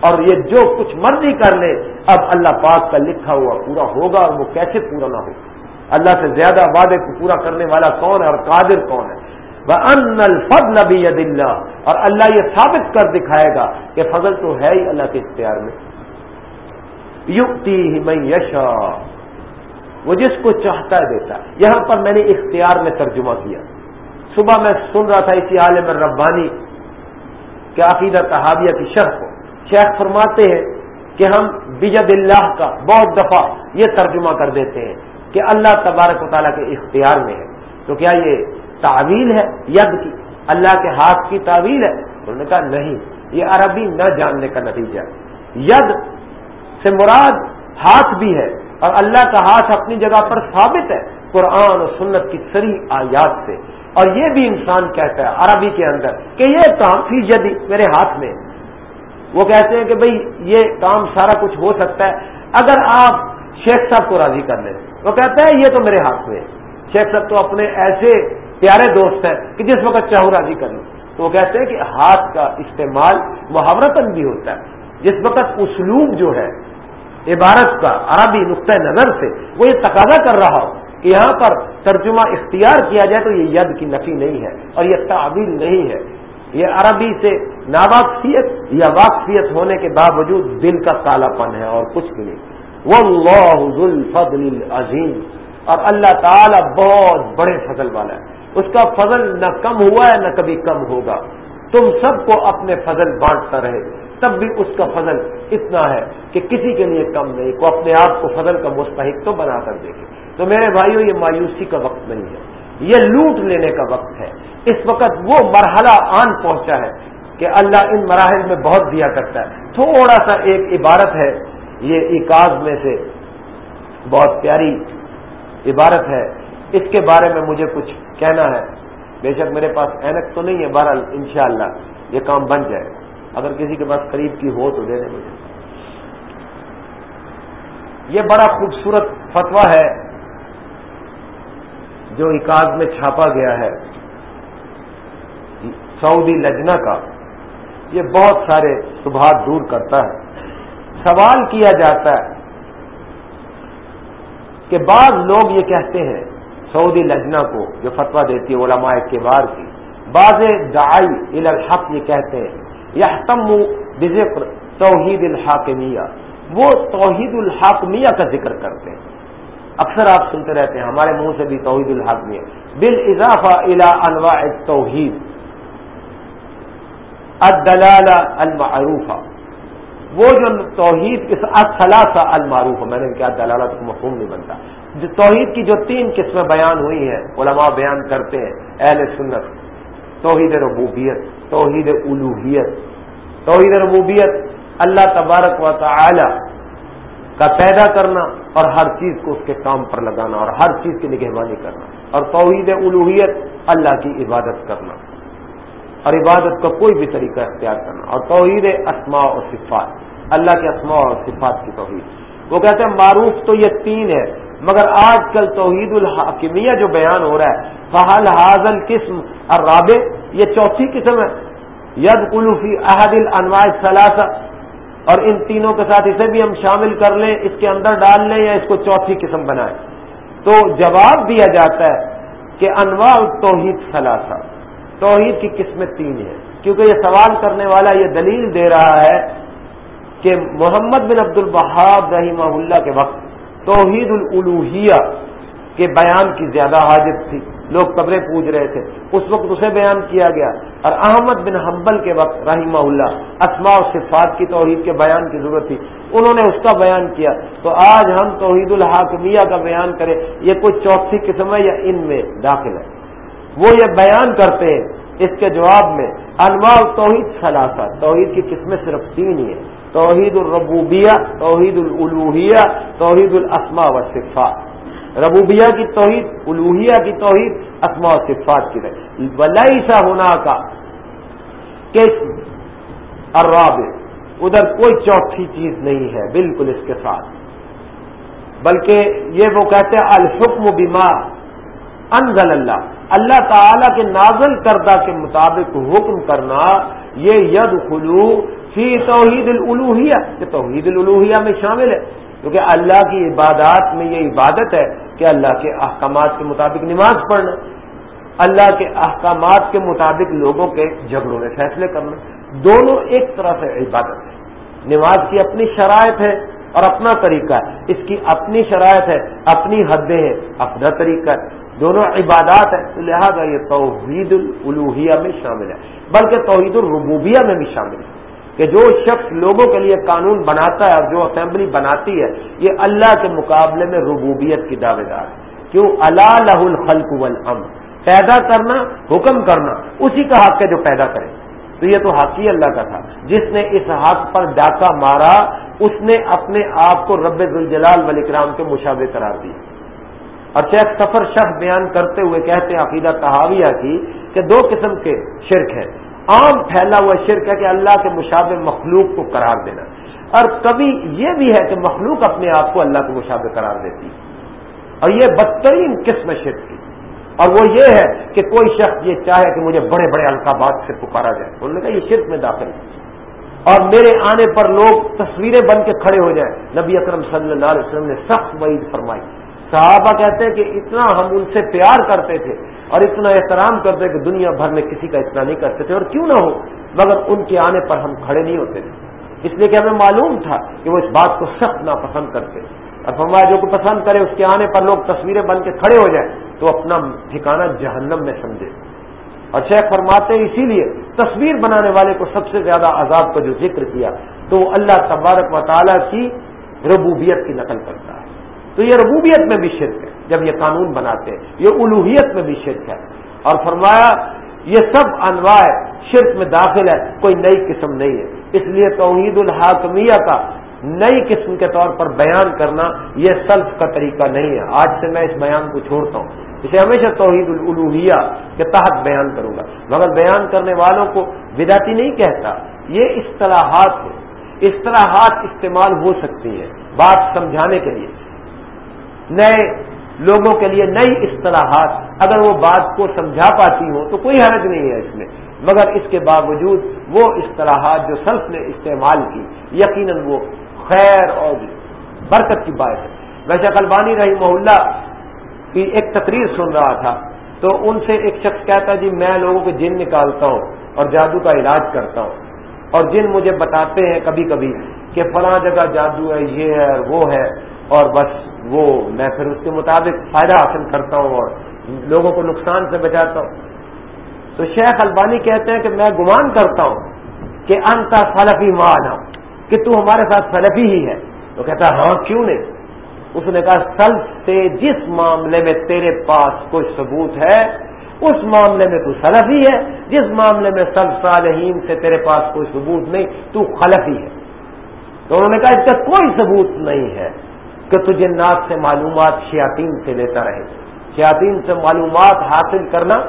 اور یہ جو کچھ مرضی کر لے، اب اللہ پاک کا لکھا ہوا پورا ہوگا اور وہ کیسے پورا نہ ہو؟ اللہ سے زیادہ وعدے کو پورا کرنے والا کون ہے اور قادر کون ہے؟ ان الفض نبی اللہ اور اللہ یہ ثابت کر دکھائے گا کہ فضل تو ہے ہی اللہ کے اختیار میں۔ یوکتی ہی میں یشا وہ جس کو چاہتا ہے۔ دیتا یہاں پر میں نے اختیار میں ترجمہ کیا۔ صبح میں سن رہا تھا اسی عالم ربانی کے عقیدہ تحابیہ کی شرح کو شیخ فرماتے ہیں کہ ہم بجد اللہ کا بہت دفعہ یہ ترجمہ کر دیتے ہیں کہ اللہ تبارک و تعالیٰ کے اختیار میں ہے۔ تو کیا یہ تعویل ہے؟ ید کی۔ اللہ کے ہاتھ کی تعویل ہے؟ انہوں نے کہا نہیں، یہ عربی نہ جاننے کا نتیجہ ید سے مراد ہاتھ بھی ہے اور اللہ کا ہاتھ اپنی جگہ پر ثابت ہے قرآن و سنت کی سری آیات سے۔ اور یہ بھی انسان کہتا ہے عربی کے اندر کہ یہ کام فی جدی میرے ہاتھ میں وہ کہتے ہیں کہ بھئی یہ کام سارا کچھ ہو سکتا ہے، اگر آپ شیخ صاحب کو راضی کر لیں۔ وہ کہتا ہے، یہ تو میرے ہاتھ میں شیخ صاحب تو اپنے ایسے پیارے دوست ہیں کہ جس وقت چاہوں راضی کر لوں تو وہ کہتے ہیں کہ ہاتھ کا استعمال محاورتن بھی ہوتا ہے۔ جس وقت اسلوب جو ہے، عبارت کا عربی نقطۂ نظر سے وہ یہ تقاضا کر رہا ہو کہ یہاں پر ترجمہ اختیار کیا جائے تو یہ ید کی نفی نہیں ہے اور یہ تعبیر نہیں ہے۔ یہ عربی سے ناواقفیت یا واقفیت ہونے کے باوجود دل کا کالا پن ہے اور کچھ بھی نہیں۔ وہ اللہ الفضل عظیم اور اللہ تعالی بہت بڑے فضل والا ہے۔ اس کا فضل نہ کم ہوا ہے، نہ کبھی کم ہوگا۔ تم سب کو اپنے فضل بانٹتا رہے، تب بھی اس کا فضل اتنا ہے کہ کسی کے لیے کم نہیں، کو اپنے آپ کو فضل کا مستحق تو بنا کر دیکھے۔ تو میرے بھائیوں یہ مایوسی کا وقت نہیں ہے۔ یہ لوٹ لینے کا وقت ہے۔ اس وقت وہ مرحلہ آن pہنچا ہے کہ اللہ ان مراحل میں بہت دیا کرتا ہے۔ تھوڑا سا ایک عبارت ہے، یہ اکاز میں سے بہت پیاری عبارت ہے۔ اس کے بارے میں مجھے کچھ کہنا ہے۔ بے شک میرے پاس اینک تو نہیں ہے، بہرحال انشاءاللہ یہ کام بن جائے اگر کسی کے پاس قریب کی ہو تو دے دیں مجھے۔ یہ بڑا خوبصورت فتوا ہے۔ جو اکاز میں چھاپا گیا ہے، سعودی لجنا کا، یہ بہت سارے سبھات دور کرتا ہے۔ سوال کیا جاتا ہے کہ بعض لوگ یہ کہتے ہیں، سعودی لجنا کو جو فتوا دیتی ہے علماء کے کی، بعض دائی الحق یہ کہتے ہیں یہ تم بذکر توحید الحاکمیہ۔ وہ توحید الحاکمیہ کا ذکر کرتے ہیں۔ اکثر آپ سنتے رہتے ہیں، ہمارے منہ سے بھی توحید الحاکمیہ بال اضافہ الا انواع توحید الدلالہ المعروفہ۔ وہ جو توحید کے المعروف میں نے کیا دلالت کو مفہوم نہیں بنتا۔ جو توحید کی جو تین قسمیں بیان ہوئی ہیں، علماء بیان کرتے ہیں، اہل سنت۔ توحید ربوبیت، توحید الوحیت توحید ربوبیت اللہ تبارک و تعالی کا پیدا کرنا اور ہر چیز کو اس کے کام پر لگانا اور ہر چیز کی نگہبانی کرنا اور توحید الوحیت اللہ کی عبادت کرنا اور عبادت کا کوئی بھی طریقہ اختیار کرنا اور توحید اسماء و صفات، اللہ کے اسماء اور صفات کی توحید۔ وہ کہتے ہیں، معروف تو یہ تین ہے، مگر آج کل توحید الحکمیہ جو بیان ہو رہا ہے فہل حاضل قسم اور رابع یہ چوتھی قسم ہے۔ ید قلوفی احد الانواع ثلاثہ اور ان تینوں کے ساتھ اسے بھی ہم شامل کر لیں، اس کے اندر ڈال لیں یا اس کو چوتھی قسم بنائیں۔ تو جواب دیا جاتا ہے کہ انواع توحید ثلاثہ۔ توحید کی قسمیں تین ہیں۔ کیونکہ یہ سوال کرنے والا یہ دلیل دے رہا ہے کہ محمد بن عبد البہاب رحمہ اللہ کے وقت توحید الوحیہ کے بیان کی زیادہ حاجت تھی۔ لوگ قبریں پوج رہے تھے۔ اس وقت اسے بیان کیا گیا۔ اور احمد بن حنبل کے وقت رحمہ اللہ، اسماء و صفات کی توحید کے بیان کی ضرورت تھی۔ انہوں نے اس کا بیان کیا۔ تو آج ہم توحید الحاکمیہ کا بیان کریں، یہ کوئی چوتھی قسم ہے یا ان میں داخل ہے؟ وہ یہ بیان کرتے ہیں اس کے جواب میں، انواع توحید خلاصہ توحید کی قسمیں صرف تین ہی ہیں۔ توحید الربوبیہ، توحید الوحیہ توحید الاسماء و صفات۔ ربوبیہ کی توحید الوحیہ کی توحید، اسماء و صفات کی ولائی سا ہونا کا قسم الراب ادھر کوئی چوتھی چیز نہیں ہے، بالکل اس کے ساتھ۔ بلکہ یہ وہ کہتے ہیں، الحکم بیمار انزل اللہ۔ اللہ تعالی کے نازل کردہ کے مطابق حکم کرنا، یہ ید خلو فی توحید الوحیہ کہ توحید الوحیہ میں شامل ہے۔ کیونکہ اللہ کی عبادات میں یہ عبادت ہے کہ اللہ کے احکامات کے مطابق نماز پڑھنا، اللہ کے احکامات کے مطابق لوگوں کے جھگڑوں میں فیصلے کرنا، دونوں ایک طرح سے عبادت ہے۔ نماز کی اپنی شرائط ہے اور اپنا طریقہ ہے۔ اس کی اپنی شرائط ہے، اپنی حدیں ہیں، اپنا طریقہ ہے۔ دونوں عبادات ہیں، تو لہٰذا یہ توحید الوحیہ میں شامل ہے۔ بلکہ توحید الربوبیہ میں بھی شامل ہے۔ کہ جو شخص لوگوں کے لیے قانون بناتا ہے اور جو اسمبلی بناتی ہے، یہ اللہ کے مقابلے میں ربوبیت کی دعوے دار ہے۔ کیوں؟ اللہ لہ الخلق والامر۔ پیدا کرنا، حکم کرنا، اسی کا حق ہے جو پیدا کرے۔ تو یہ تو حق ہی اللہ کا تھا۔ جس نے اس حق پر ڈاکہ مارا، اس نے اپنے آپ کو رب الجلال ولیکرام کے مشابے قرار دیا۔ اور شیخ سفر شخص بیان کرتے ہوئے کہتے ہیں عقیدہ تحاویہ کی کہ دو قسم کے شرک ہیں۔ عام پھیلا ہوا شرک ہے کہ اللہ کے مشابہ مخلوق کو قرار دینا۔ اور کبھی یہ بھی ہے کہ مخلوق اپنے آپ کو اللہ کے مشابہ قرار دیتی اور یہ بدترین قسم شرک کی۔ اور وہ یہ ہے کہ کوئی شخص یہ چاہے کہ مجھے بڑے بڑے القابات سے پکارا جائے۔ انہوں نے کہا یہ شرک میں داخل ہے۔ اور میرے آنے پر لوگ تصویریں بن کے کھڑے ہو جائیں۔ نبی اکرم صلی اللہ علیہ وسلم نے سخت وعید فرمائی۔ صحابہ کہتے ہیں کہ اتنا ہم ان سے پیار کرتے تھے اور اتنا احترام کرتے کہ دنیا بھر میں کسی کا اتنا نہیں کرتے تھے اور کیوں نہ ہو، مگر ان کے آنے پر ہم کھڑے نہیں ہوتے تھے۔ اس لیے کہ ہمیں معلوم تھا کہ وہ اس بات کو سخت ناپسند کرتے اور فرمایا جو کو پسند کرے، اس کے آنے پر لوگ تصویریں بن کے کھڑے ہو جائیں تو اپنا ٹھکانہ جہنم میں سمجھے۔ اور شیخ فرماتے اسی لیے تصویر بنانے والے کو سب سے زیادہ عذاب کا جو ذکر کیا، تو وہ اللہ تبارک و تعالیٰ کی ربوبیت کی نقل کرتا ہے۔ تو یہ ربوبیت میں بھی شرک ہے، جب یہ قانون بناتے ہیں، یہ الوحیت میں بھی شرک ہے۔ اور فرمایا، یہ سب انواع شرک میں داخل ہے کوئی نئی قسم نہیں ہے۔ اس لیے توحید الحاکمیہ کا نئی قسم کے طور پر بیان کرنا یہ سلف کا طریقہ نہیں ہے۔ آج سے میں اس بیان کو چھوڑتا ہوں۔ اسے ہمیشہ توحید الوحیہ کے تحت بیان کروں گا۔ مگر بیان کرنے والوں کو وداتی نہیں کہتا۔ یہ اصطلاحات اصطلاحات استعمال ہو سکتی ہیں۔ بات سمجھانے کے لیے۔ نئے لوگوں کے لیے نئی اصطلاحات، اگر وہ بات کو سمجھا پاتی ہوں تو کوئی حرج نہیں ہے اس میں۔ مگر اس کے باوجود وہ اصطلاحات جو سلف نے استعمال کی، یقیناً وہ خیر اور برکت کی بات ہے۔ ویسے قلبانی رہی محلہ کی ایک تقریر سن رہا تھا، تو ان سے ایک شخص کہتا جی میں لوگوں کے جن نکالتا ہوں اور جادو کا علاج کرتا ہوں اور جن مجھے بتاتے ہیں کبھی کبھی کہ فلاں جگہ جادو ہے، یہ ہے وہ ہے۔ اور بس وہ میں پھر اس کے مطابق فائدہ حاصل کرتا ہوں اور لوگوں کو نقصان سے بچاتا ہوں۔ تو شیخ البانی کہتے ہیں کہ میں گمان کرتا ہوں کہ انتا سلفی مان کہ تو ہمارے ساتھ سلفی ہی ہے۔ تو کہتا ہاں کیوں نہیں؟ اس نے کہا، سلف سے جس معاملے میں تیرے پاس کوئی ثبوت ہے، اس معاملے میں تو سلفی ہے۔ جس معاملے میں سلف صالحین سے تیرے پاس کوئی ثبوت نہیں، تو خلفی ہے۔ تو انہوں نے کہا، اس کا کوئی ثبوت نہیں ہے۔ کہ تجھے سے معلومات شیاطین سے لیتا رہے۔ شیاطین سے معلومات حاصل کرنا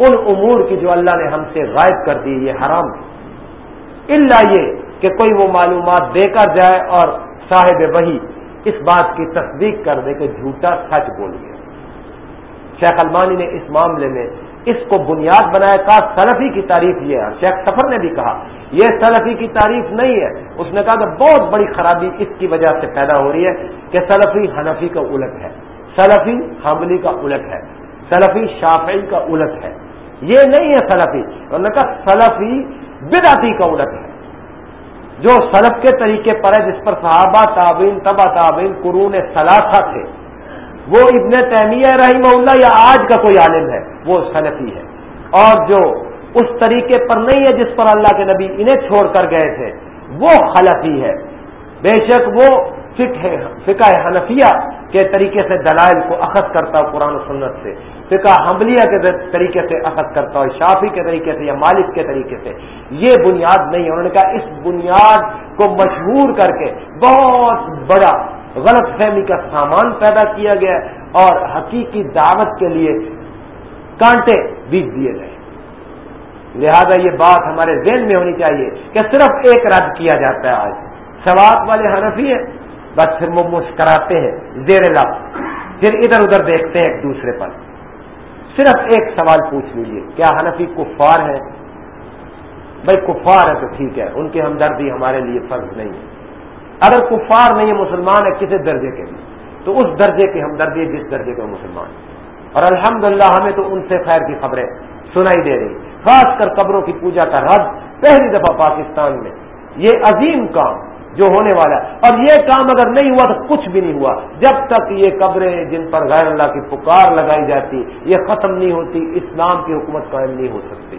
ان امور کی جو اللہ نے ہم سے غائب کر دی، یہ حرام اللہ یہ کہ کوئی وہ معلومات دے کر جائے اور صاحب وہی اس بات کی تصدیق کر دے کہ جھوٹا سچ بول گیا۔ شیخ المانی نے اس معاملے میں اس کو بنیاد بنایا کہا سلفی کی تعریف یہ ہے۔ شیخ سفر نے بھی کہا، یہ سلفی کی تعریف نہیں ہے۔ اس نے کہا کہ بہت بڑی خرابی اس کی وجہ سے پیدا ہو رہی ہے کہ سلفی حنفی کا الٹ ہے۔ سلفی حملی کا الٹ ہے۔ سلفی شافعی کا الٹ ہے۔ یہ نہیں ہے سلفی۔ انہوں نے کہا سلفی بدعتی کا الٹ ہے۔ جو سلف کے طریقے پر ہے، جس پر صحابہ تعبین تبا تعبین قرون ثلاثہ تھے۔ وہ ابن تیمیہ رحمہ اللہ یا آج کا کوئی عالم ہے، وہ سلفی ہے۔ اور جو اس طریقے پر نہیں ہے جس پر اللہ کے نبی انہیں چھوڑ کر گئے تھے، وہ خلفی ہے۔ بے شک وہ فقہ حنفیہ کے طریقے سے دلائل کو اخذ کرتا ہو قرآن و سنت سے۔ فقہ حملیہ کے طریقے سے اخذ کرتا ہو شافی کے طریقے سے یا مالک کے طریقے سے۔ یہ بنیاد نہیں ہے۔ انہوں نے کہا اس بنیاد کو مشہور کر کے بہت بڑا غلط فہمی کا سامان پیدا کیا گیا اور حقیقی دعوت کے لیے کانٹے بیچ دیے گئے۔ لہذا یہ بات ہمارے ذہن میں ہونی چاہیے کہ صرف ایک رد کیا جاتا ہے آج۔ سوات والے حنفی ہیں، بس پھر وہ مسکراتے ہیں، زیر لفظ پھر ادھر ادھر دیکھتے ہیں ایک دوسرے پر۔ صرف ایک سوال پوچھ لیجیے کیا حنفی کفار ہے بھائی کفار ہے تو ٹھیک ہے، ان کی ہمدردی ہمارے لیے فرض نہیں ہے۔ اگر کفار نہیں ہے مسلمان ہے کسی درجے کے بھی تو اس درجے کی ہمدردی جس درجے کے مسلمان اور الحمدللہ، ہمیں تو ان سے خیر کی خبریں سنائی دے رہی خاص کر قبروں کی پوجا کا رد پہلی دفعہ پاکستان میں۔ یہ عظیم کام جو ہونے والا ہے۔ اور یہ کام اگر نہیں ہوا تو کچھ بھی نہیں ہوا۔ جب تک یہ قبریں جن پر غیر اللہ کی پکار لگائی جاتی، یہ ختم نہیں ہوتی، اسلام کی حکومت قائم نہیں ہو سکتی۔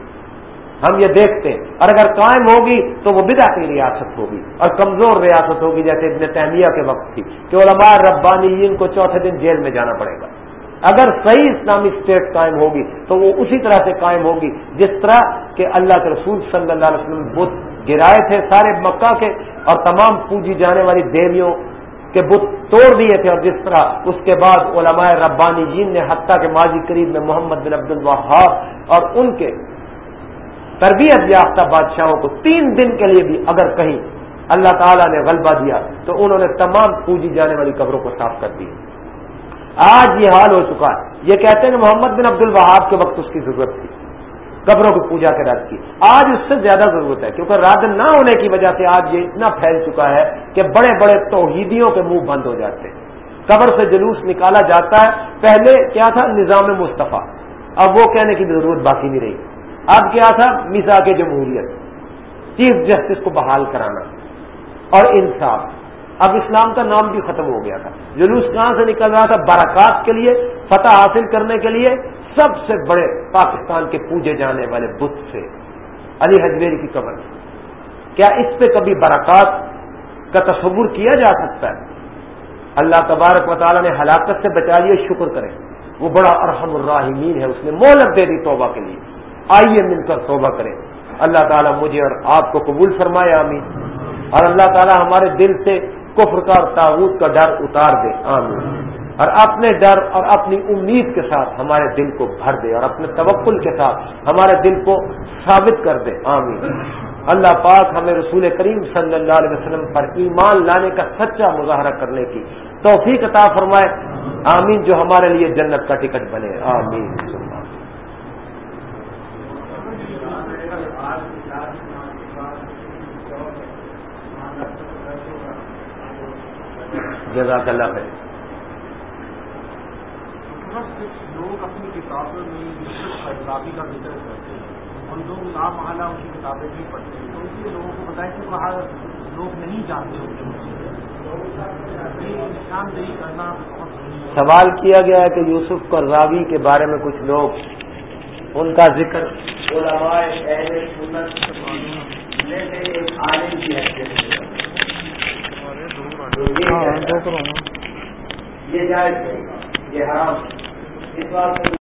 ہم یہ دیکھتے ہیں۔ اور اگر قائم ہوگی تو وہ بدا کی ریاست ہوگی اور کمزور ریاست ہوگی، جیسے ابن تیمیہ کے وقت تھی کہ علماء ربانی کو چوتھے دن جیل میں جانا پڑے گا۔ اگر صحیح اسلامی اسٹیٹ قائم ہوگی تو وہ اسی طرح سے قائم ہوگی جس طرح کہ اللہ کے رسول صلی اللہ علیہ وسلم بت گرائے تھے، سارے مکہ کے اور تمام پوجی جانے والی دیویوں کے بت توڑ دیے تھے۔ اور جس طرح اس کے بعد علماء ربانی جین نے حتیٰ کے ماضی قریب میں محمد بن عبد الوہاب اور ان کے تربیت یافتہ بادشاہوں کو تین دن کے لیے بھی اگر کہیں اللہ تعالیٰ نے غلبہ دیا تو انہوں نے تمام پوجی جانے والی قبروں کو صاف کر دی۔ آج یہ حال ہو چکا ہے۔ یہ کہتے ہیں کہ محمد بن عبد الوہاب کے وقت اس کی ضرورت تھی۔ قبروں کی پوجا کے رد کی۔ آج اس سے زیادہ ضرورت ہے کیونکہ رد نہ ہونے کی وجہ سے آج یہ اتنا پھیل چکا ہے کہ بڑے بڑے توحیدیوں کے منہ بند ہو جاتے ہیں۔ قبر سے جلوس نکالا جاتا ہے۔ پہلے کیا تھا؟ نظام مصطفیٰ۔ اب وہ کہنے کی ضرورت باقی نہیں رہی۔ اب کیا تھا میزا کے جمہوریت، چیف جسٹس کو بحال کرانا اور انصاف۔ اب اسلام کا نام بھی ختم ہو گیا تھا۔ جلوس کہاں سے نکل رہا تھا؟ برکات کے لیے، فتح حاصل کرنے کے لیے۔ سب سے بڑے پاکستان کے پوجے جانے والے بت سے۔ علی حجمیری کی قبر۔ کیا اس پہ کبھی برکات کا تصور کیا جا سکتا ہے؟ اللہ تبارک و تعالیٰ نے ہلاکت سے بچا لیے شکر کریں۔ وہ بڑا ارحم الراحمین ہے، اس نے مولت دے دی توبہ کے لیے۔ آئیے مل کر توبہ کریں۔ اللہ تعالیٰ مجھے اور آپ کو قبول فرمائے، آمین۔ اور اللہ تعالیٰ ہمارے دل سے کفر کا اور تعوت کا ڈر اتار دے، آمین۔ اور اپنے ڈر اور اپنی امید کے ساتھ ہمارے دل کو بھر دے اور اپنے توکل کے ساتھ ہمارے دل کو ثابت کر دے، آمین۔ اللہ پاک ہمیں رسول کریم صلی اللہ علیہ وسلم پر ایمان لانے کا سچا مظاہرہ کرنے کی توفیق عطا فرمائے، آمین، جو ہمارے لیے جنت کا ٹکٹ بنے، آمین۔ جزاک اللہ خیر۔ لوگ اپنی کتابوں میں کافی کا ذکر کرتے ہیں۔ اور لوگ لا محلہ ان کی کتابیں نہیں پڑھتے ہیں تو اس لیے لوگوں کو بتائیں کہ وہاں لوگ نہیں جانتے ہوتے نشاندہی کرنا سوال کیا گیا ہے کہ یوسف راوی کے بارے میں کچھ لوگ ان کا ذکر علماء اہل سنت عالم کی یہ جائز یہ حرام اس بات